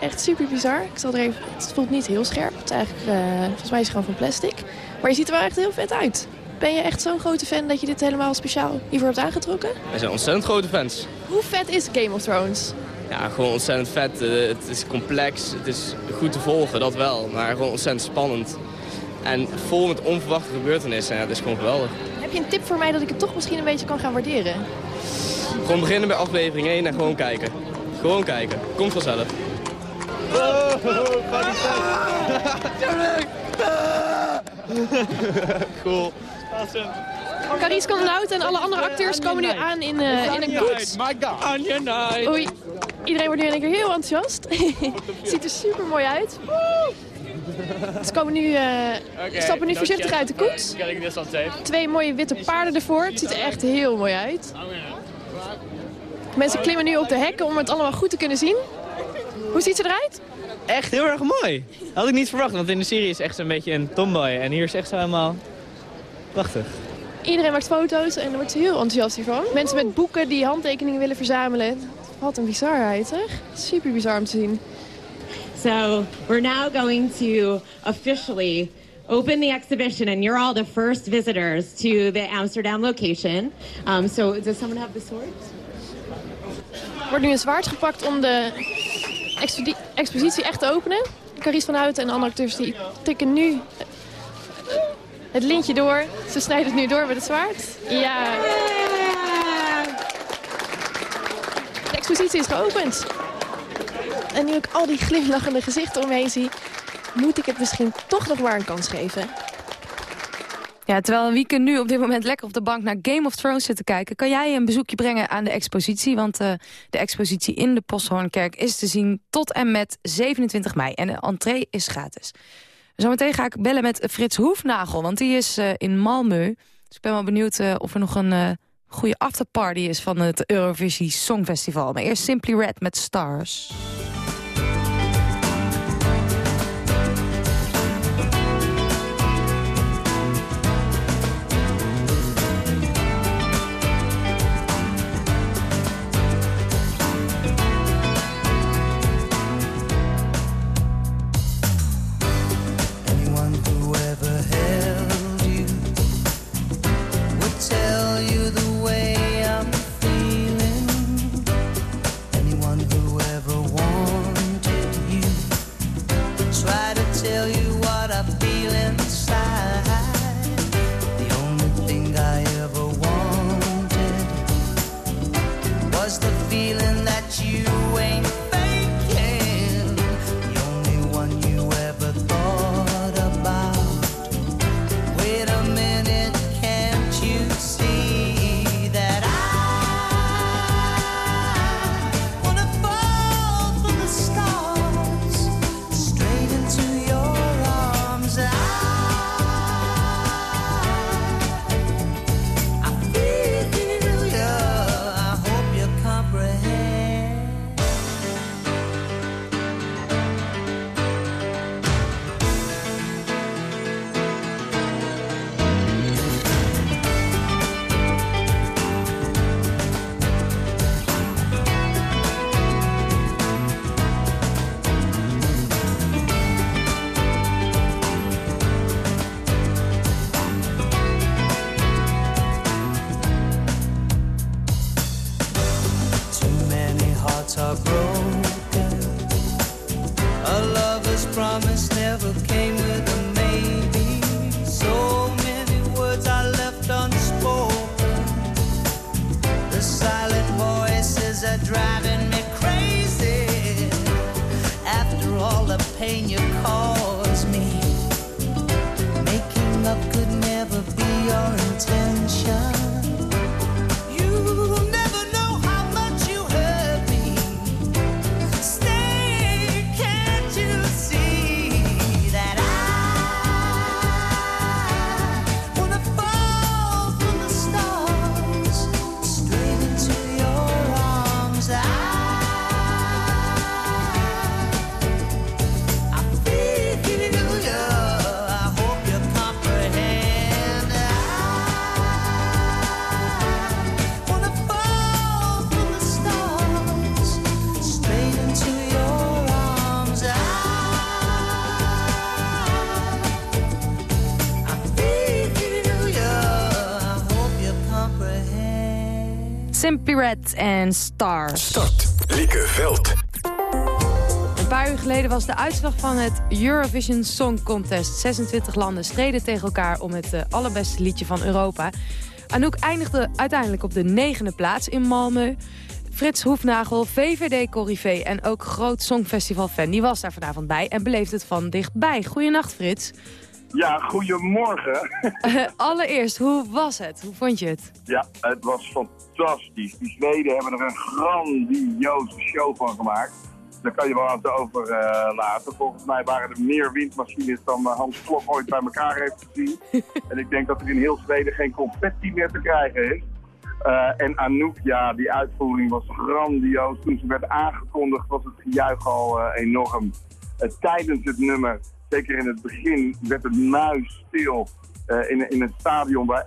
Echt super bizar. Ik zal er even, het voelt niet heel scherp. Het is eigenlijk, eh, volgens mij is het gewoon van plastic. Maar je ziet er wel echt heel vet uit. Ben je echt zo'n grote fan dat je dit helemaal speciaal hiervoor hebt aangetrokken? Wij zijn ontzettend grote fans. Hoe vet is Game of Thrones? Ja, gewoon ontzettend vet. Eh, het is complex, het is goed te volgen, dat wel. Maar gewoon ontzettend spannend. En vol met onverwachte gebeurtenissen. Ja, het is gewoon geweldig. Heb je een tip voor mij dat ik het toch misschien een beetje kan gaan waarderen? Gewoon beginnen bij aflevering 1 en gewoon kijken. Gewoon kijken. Komt vanzelf. [laughs] [laughs] cool. Carice Condenhout en alle andere acteurs komen nu aan in, eh, in een koets. My God. Anja night. Oei, iedereen wordt nu in één keer heel enthousiast. [laughs] Ziet er super mooi uit. Ze komen nu, eh, stappen nu voorzichtig uit de koets. Twee mooie witte paarden ervoor. Het ziet er echt heel mooi uit. Mensen klimmen nu op de hekken om het allemaal goed te kunnen zien. Hoe ziet ze eruit? Echt heel erg mooi. Had ik niet verwacht, want in de serie is echt zo'n beetje een tomboy. En hier is echt zo helemaal prachtig. Iedereen maakt foto's en er wordt heel enthousiast hiervan. Mensen met boeken die handtekeningen willen verzamelen. Wat een bizarheid, zeg. Super bizar om te zien. So we're now going to officially open the exhibition, and you're all the first visitors to the Amsterdam location. Um, so does someone have the sword? Er wordt nu een zwaard gepakt om de expositie echt openen. Carice van Houten en de andere acteurs die tikken nu het lintje door. Ze snijden het nu door met het zwaard. Ja. De expositie is geopend. En nu ik al die glimlachende gezichten om me heen zie... moet ik het misschien toch nog maar een kans geven. Ja, terwijl Wieke nu op dit moment lekker op de bank naar Game of Thrones zit te kijken... kan jij een bezoekje brengen aan de expositie. Want eh, de expositie in de Posthoornkerk is te zien tot en met 27 mei. En de entree is gratis. Zometeen ga ik bellen met Frits Hoefnagel, want die is eh, in Malmö. Dus ik ben wel benieuwd eh, of er nog een goede afterparty is van het Eurovisie Songfestival. Maar eerst Simply Red met Stars. You the Simply Red en Stars. Start. Lieke Veld. Een paar uur geleden was de uitslag van het Eurovision Song Contest. 26 landen streden tegen elkaar om het eh, allerbeste liedje van Europa. Anouk eindigde uiteindelijk op de negende plaats in Malmö. Frits Hoefnagel, VVD Corrivé en ook groot Songfestival-fan... die was daar vanavond bij en beleefde het van dichtbij. Goedenacht, Frits. Ja, goedemorgen. [laughs] Allereerst, hoe was het? Hoe vond je het? Ja, het was fantastisch. Die Zweden hebben er een grandioze show van gemaakt. Daar kan je wel aan het over eh, laten. Volgens mij waren er meer windmachines dan eh, Hans Klok ooit bij elkaar heeft gezien. [laughs] en ik denk dat er in heel Zweden geen confetti meer te krijgen is. Eh, en Anouk, ja, die uitvoering was grandioos. Toen ze werd aangekondigd was het gejuich al enorm. Tijdens het nummer, zeker in het begin, werd het muisstil eh in, in een stadion waar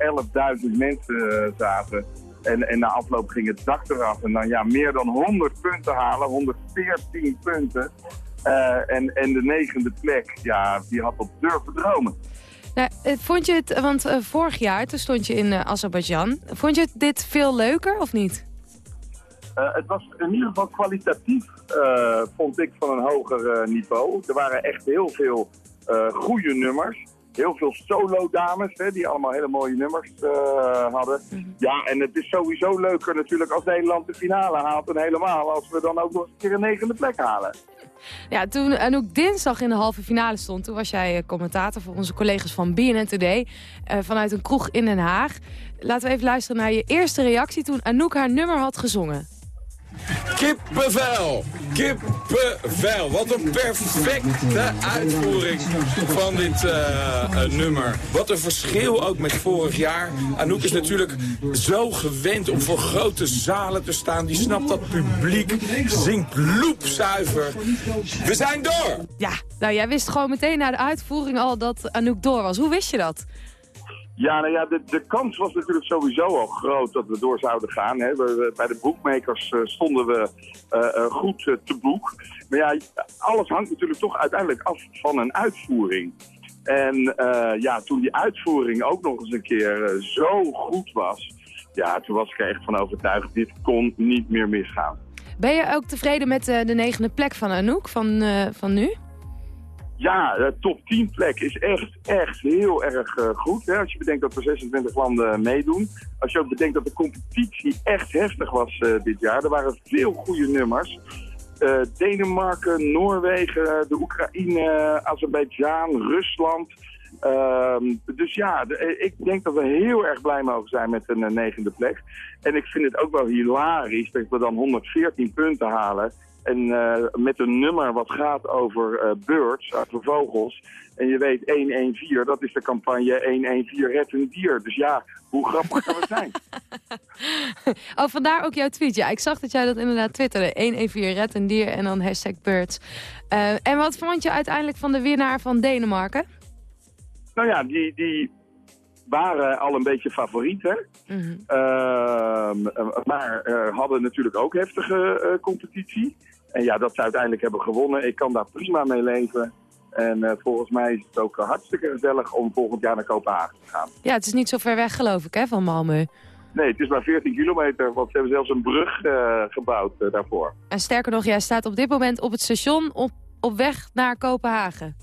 11.000 mensen eh, zaten. En, en na afloop ging het dak eraf. En dan ja, meer dan 100 punten halen, 114 punten. Eh, en, en de negende plek, ja, die had op durven dromen. Nou, vond je het, want vorig jaar, toen stond je in Azerbeidzjan. Vond je dit veel leuker of niet? Het was in ieder geval kwalitatief, eh, vond ik, van een hoger eh, niveau. Er waren echt heel veel eh goede nummers. Heel veel solo-dames, hè, die allemaal hele mooie nummers hadden. Ja, en het is sowieso leuker natuurlijk als Nederland de finale haalt. En helemaal als we dan ook nog eens een keer een negende plek halen. Ja, toen Anouk dinsdag in de halve finale stond... toen was jij commentator voor onze collega's van BNN Today... eh, vanuit een kroeg in Den Haag. Laten we even luisteren naar je eerste reactie... toen Anouk haar nummer had gezongen. Kippenvel, kippenvel. Wat een perfecte uitvoering van dit eh, eh, nummer. Wat een verschil ook met vorig jaar. Anouk is natuurlijk zo gewend om voor grote zalen te staan. Die snapt dat publiek, zingt loepzuiver. We zijn door! Ja, nou jij wist gewoon meteen na de uitvoering al dat Anouk door was. Hoe wist je dat? Ja, nou ja, de, de kans was natuurlijk sowieso al groot dat we door zouden gaan. Hè. We, bij de boekmakers eh, stonden we eh, eh, goed te boek. Maar ja, alles hangt natuurlijk toch uiteindelijk af van een uitvoering. En ja, toen die uitvoering ook nog eens een keer zo goed was... Ja, toen was ik er echt van overtuigd, dit kon niet meer misgaan. Ben je ook tevreden met de negende plek van Anouk van, van nu? Ja, de top 10 plek is echt, echt heel erg eh, goed. Hè? Als je bedenkt dat er 26 landen meedoen. Als je ook bedenkt dat de competitie echt heftig was eh, dit jaar. Er waren veel goede nummers. Eh, Denemarken, Noorwegen, de Oekraïne, Azerbeidzjan, Rusland. Ehm, dus ja, ik denk dat we heel erg blij mogen zijn met een eh, negende plek. En ik vind het ook wel hilarisch dat we dan 114 punten halen. En eh, met een nummer wat gaat over eh, birds, over vogels. En je weet 114, dat is de campagne 114 red een dier. Dus ja, hoe grappig kan het zijn? [laughs] Oh, vandaar ook jouw tweet. Ja, ik zag dat jij dat inderdaad twitterde. 114 red een dier en dan hashtag birds. Eh, en wat vond je uiteindelijk van de winnaar van Denemarken? Nou ja, die, die waren al een beetje favoriet, hè? Mhm. Ehm, eh, maar hadden natuurlijk ook heftige competitie. En ja, dat ze uiteindelijk hebben gewonnen. Ik kan daar prima mee leven. En eh, volgens mij is het ook hartstikke gezellig om volgend jaar naar Kopenhagen te gaan. Ja, het is niet zo ver weg geloof ik hè, van Malmö. Nee, het is maar 14 kilometer, want ze hebben zelfs een brug eh, gebouwd eh, daarvoor. En sterker nog, jij staat op dit moment op het station op, op weg naar Kopenhagen.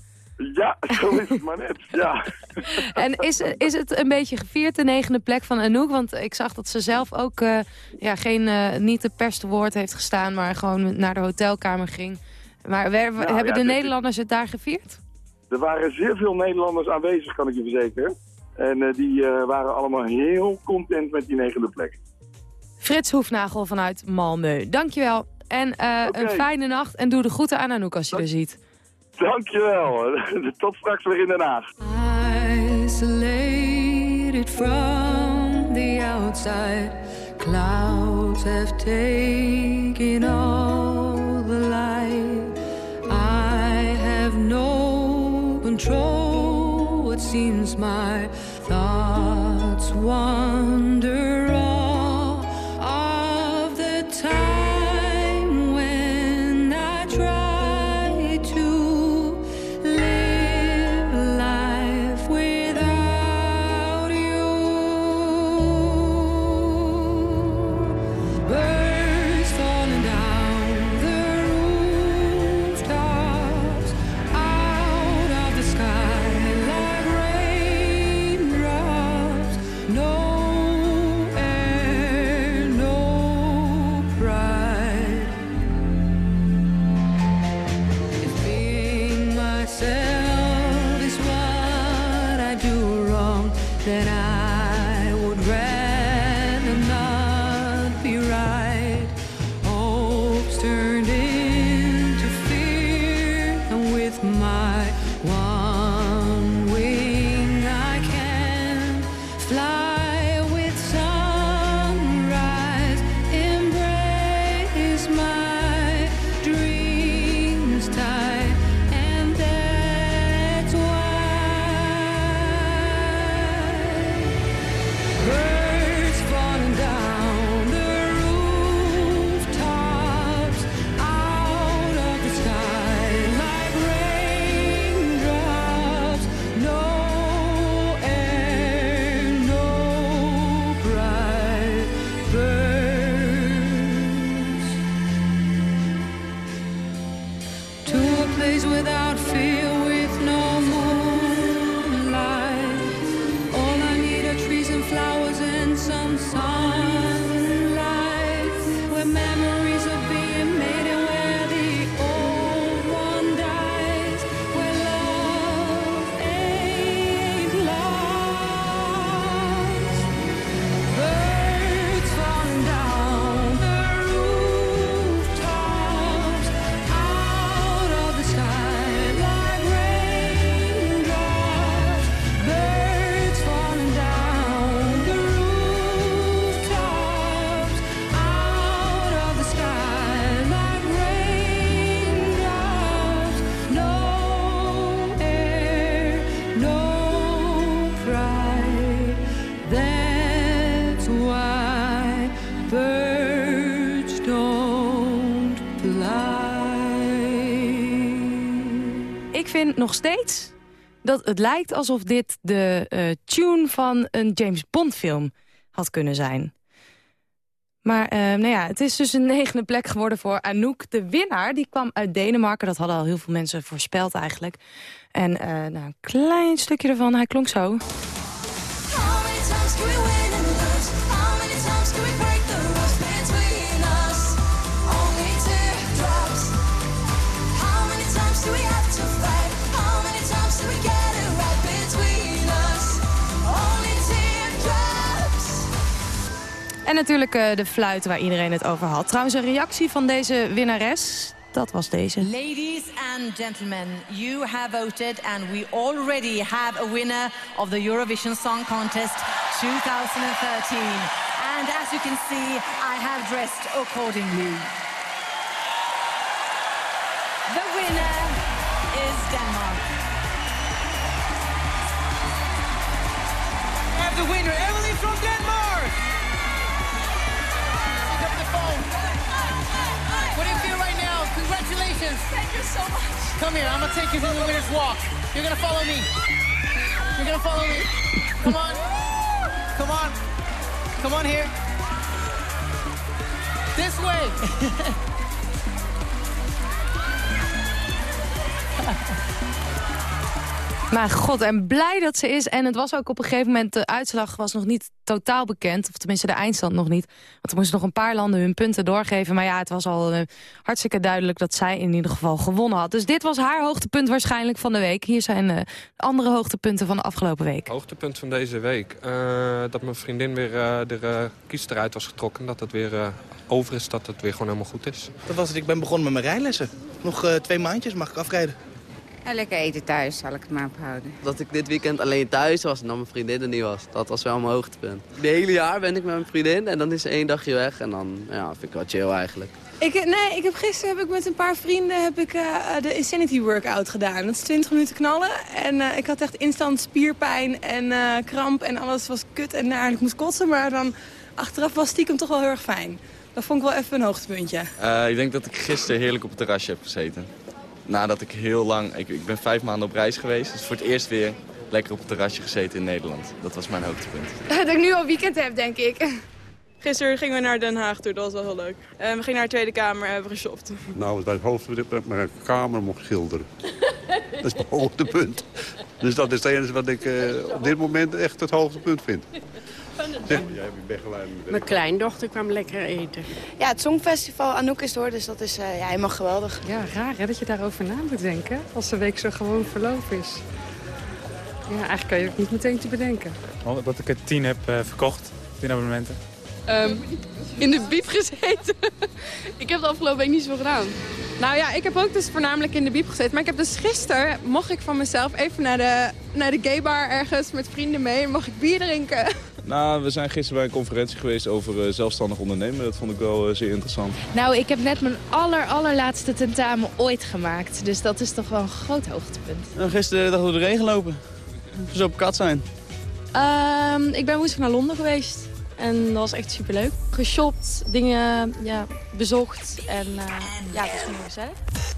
Ja, zo is het maar net. Ja. [laughs] En is, is het een beetje gevierd, de negende plek van Anouk? Want ik zag dat ze zelf ook eh, ja, geen, eh, niet de pers te woord heeft gestaan... maar gewoon naar de hotelkamer ging. Maar we- Nou, hebben ja, de Nederlanders het daar gevierd? Er waren zeer veel Nederlanders aanwezig, kan ik je verzekeren. En eh, die waren allemaal heel content met die negende plek. Frits Hoefnagel vanuit Malmö. Dankjewel. En een fijne nacht en doe de groeten aan Anouk als je er ziet. Dankjewel. [laughs] Tot straks weer in Den Haag. Isolated from the outside, clouds have taken all the light. I have no control. It seems my thoughts wander nog steeds dat het lijkt alsof dit de eh, tune van een James Bond film had kunnen zijn. Maar uh, nou ja, het is dus een [laughs] negende plek geworden voor Anouk. De winnaar die kwam uit Denemarken. Dat hadden al heel veel mensen voorspeld eigenlijk. En uh, nou, een klein stukje ervan, hij klonk zo. En natuurlijk uh, de fluit waar iedereen het over had. Trouwens, een reactie van deze winnares, dat was deze. Ladies and gentlemen, you have voted and we already have a winner of the Eurovision Song Contest 2013. And as you can see, I have dressed accordingly. The winner is Denmark. Thank you so much. Come here, I'm gonna take you through the winner's walk. You're gonna follow me. You're gonna follow me. Come on. Come on. Come on here. This way. [laughs] Maar god, en blij dat ze is. En het was ook op een gegeven moment, de uitslag was nog niet totaal bekend. Of tenminste de eindstand nog niet. Want er moesten nog een paar landen hun punten doorgeven. Maar ja, het was al uh, hartstikke duidelijk dat zij in ieder geval gewonnen had. Dus dit was haar hoogtepunt waarschijnlijk van de week. Hier zijn uh, andere hoogtepunten van de afgelopen week. Hoogtepunt van deze week? Uh, dat mijn vriendin weer de kies eruit was getrokken. Dat het weer over is, dat het weer gewoon helemaal goed is. Dat was het, ik ben begonnen met mijn rijlessen. Nog twee maandjes mag ik afrijden. Ja, lekker eten thuis, zal ik het maar ophouden. Dat ik dit weekend alleen thuis was en dan mijn vriendin er niet was. Dat was wel mijn hoogtepunt. De hele jaar ben ik met mijn vriendin en dan is ze één dagje weg. En dan ja, vind ik wel chill eigenlijk. Ik, nee, ik heb, gisteren heb ik met een paar vrienden heb ik, uh, de Insanity Workout gedaan. Dat is 20 minuten knallen. En uh, ik had echt instant spierpijn en uh, kramp en alles was kut en naar. Ik moest kotsen, maar dan achteraf was stiekem toch wel heel erg fijn. Dat vond ik wel even een hoogtepuntje. ik denk dat ik gisteren heerlijk op het terrasje heb gezeten nadat ik heel lang... Ik, ik, ben vijf maanden op reis geweest. Dus voor het eerst weer lekker op het terrasje gezeten in Nederland. Dat was mijn hoogtepunt. [laughs] Dat ik nu al weekend heb, denk ik. Gisteren gingen we naar Den Haag toe, dat was wel heel leuk. En we gingen naar de Tweede Kamer en hebben geshopt. Nou, bij het hoofdpunt dat ik mijn kamer mocht schilderen. [laughs] dat is mijn hoogtepunt. Dus dat is het enige wat ik uh, op dit moment echt het hoogtepunt vind. Bent Mijn kleindochter kwam lekker eten. Ja, het Songfestival Anouk is door, dus dat is uh, ja, helemaal geweldig. Ja, raar hè, dat je daarover na moet denken. Als de week zo gewoon verloop is. Ja, eigenlijk kan je ook niet meteen te bedenken. Dat ik er tien heb uh, verkocht, tien abonnementen. Um, in de biep gezeten. [laughs] ik heb de afgelopen week niet zo gedaan. Nou ja, ik heb ook dus voornamelijk in de biep gezeten. Maar ik heb dus gisteren, mocht ik van mezelf even naar de, naar de gaybar ergens met vrienden mee. Mag ik bier drinken. Nou, we zijn gisteren bij een conferentie geweest over uh, zelfstandig ondernemen. Dat vond ik wel uh, zeer interessant. Nou, ik heb net mijn aller, allerlaatste tentamen ooit gemaakt. Dus dat is toch wel een groot hoogtepunt. Nou, gisteren dag door de regen lopen. Dus op kat zijn. Um, ik ben woensdag naar Londen geweest. En dat was echt superleuk. Geshopt, dingen ja, bezocht en uh, ja, het was gewoon gezellig.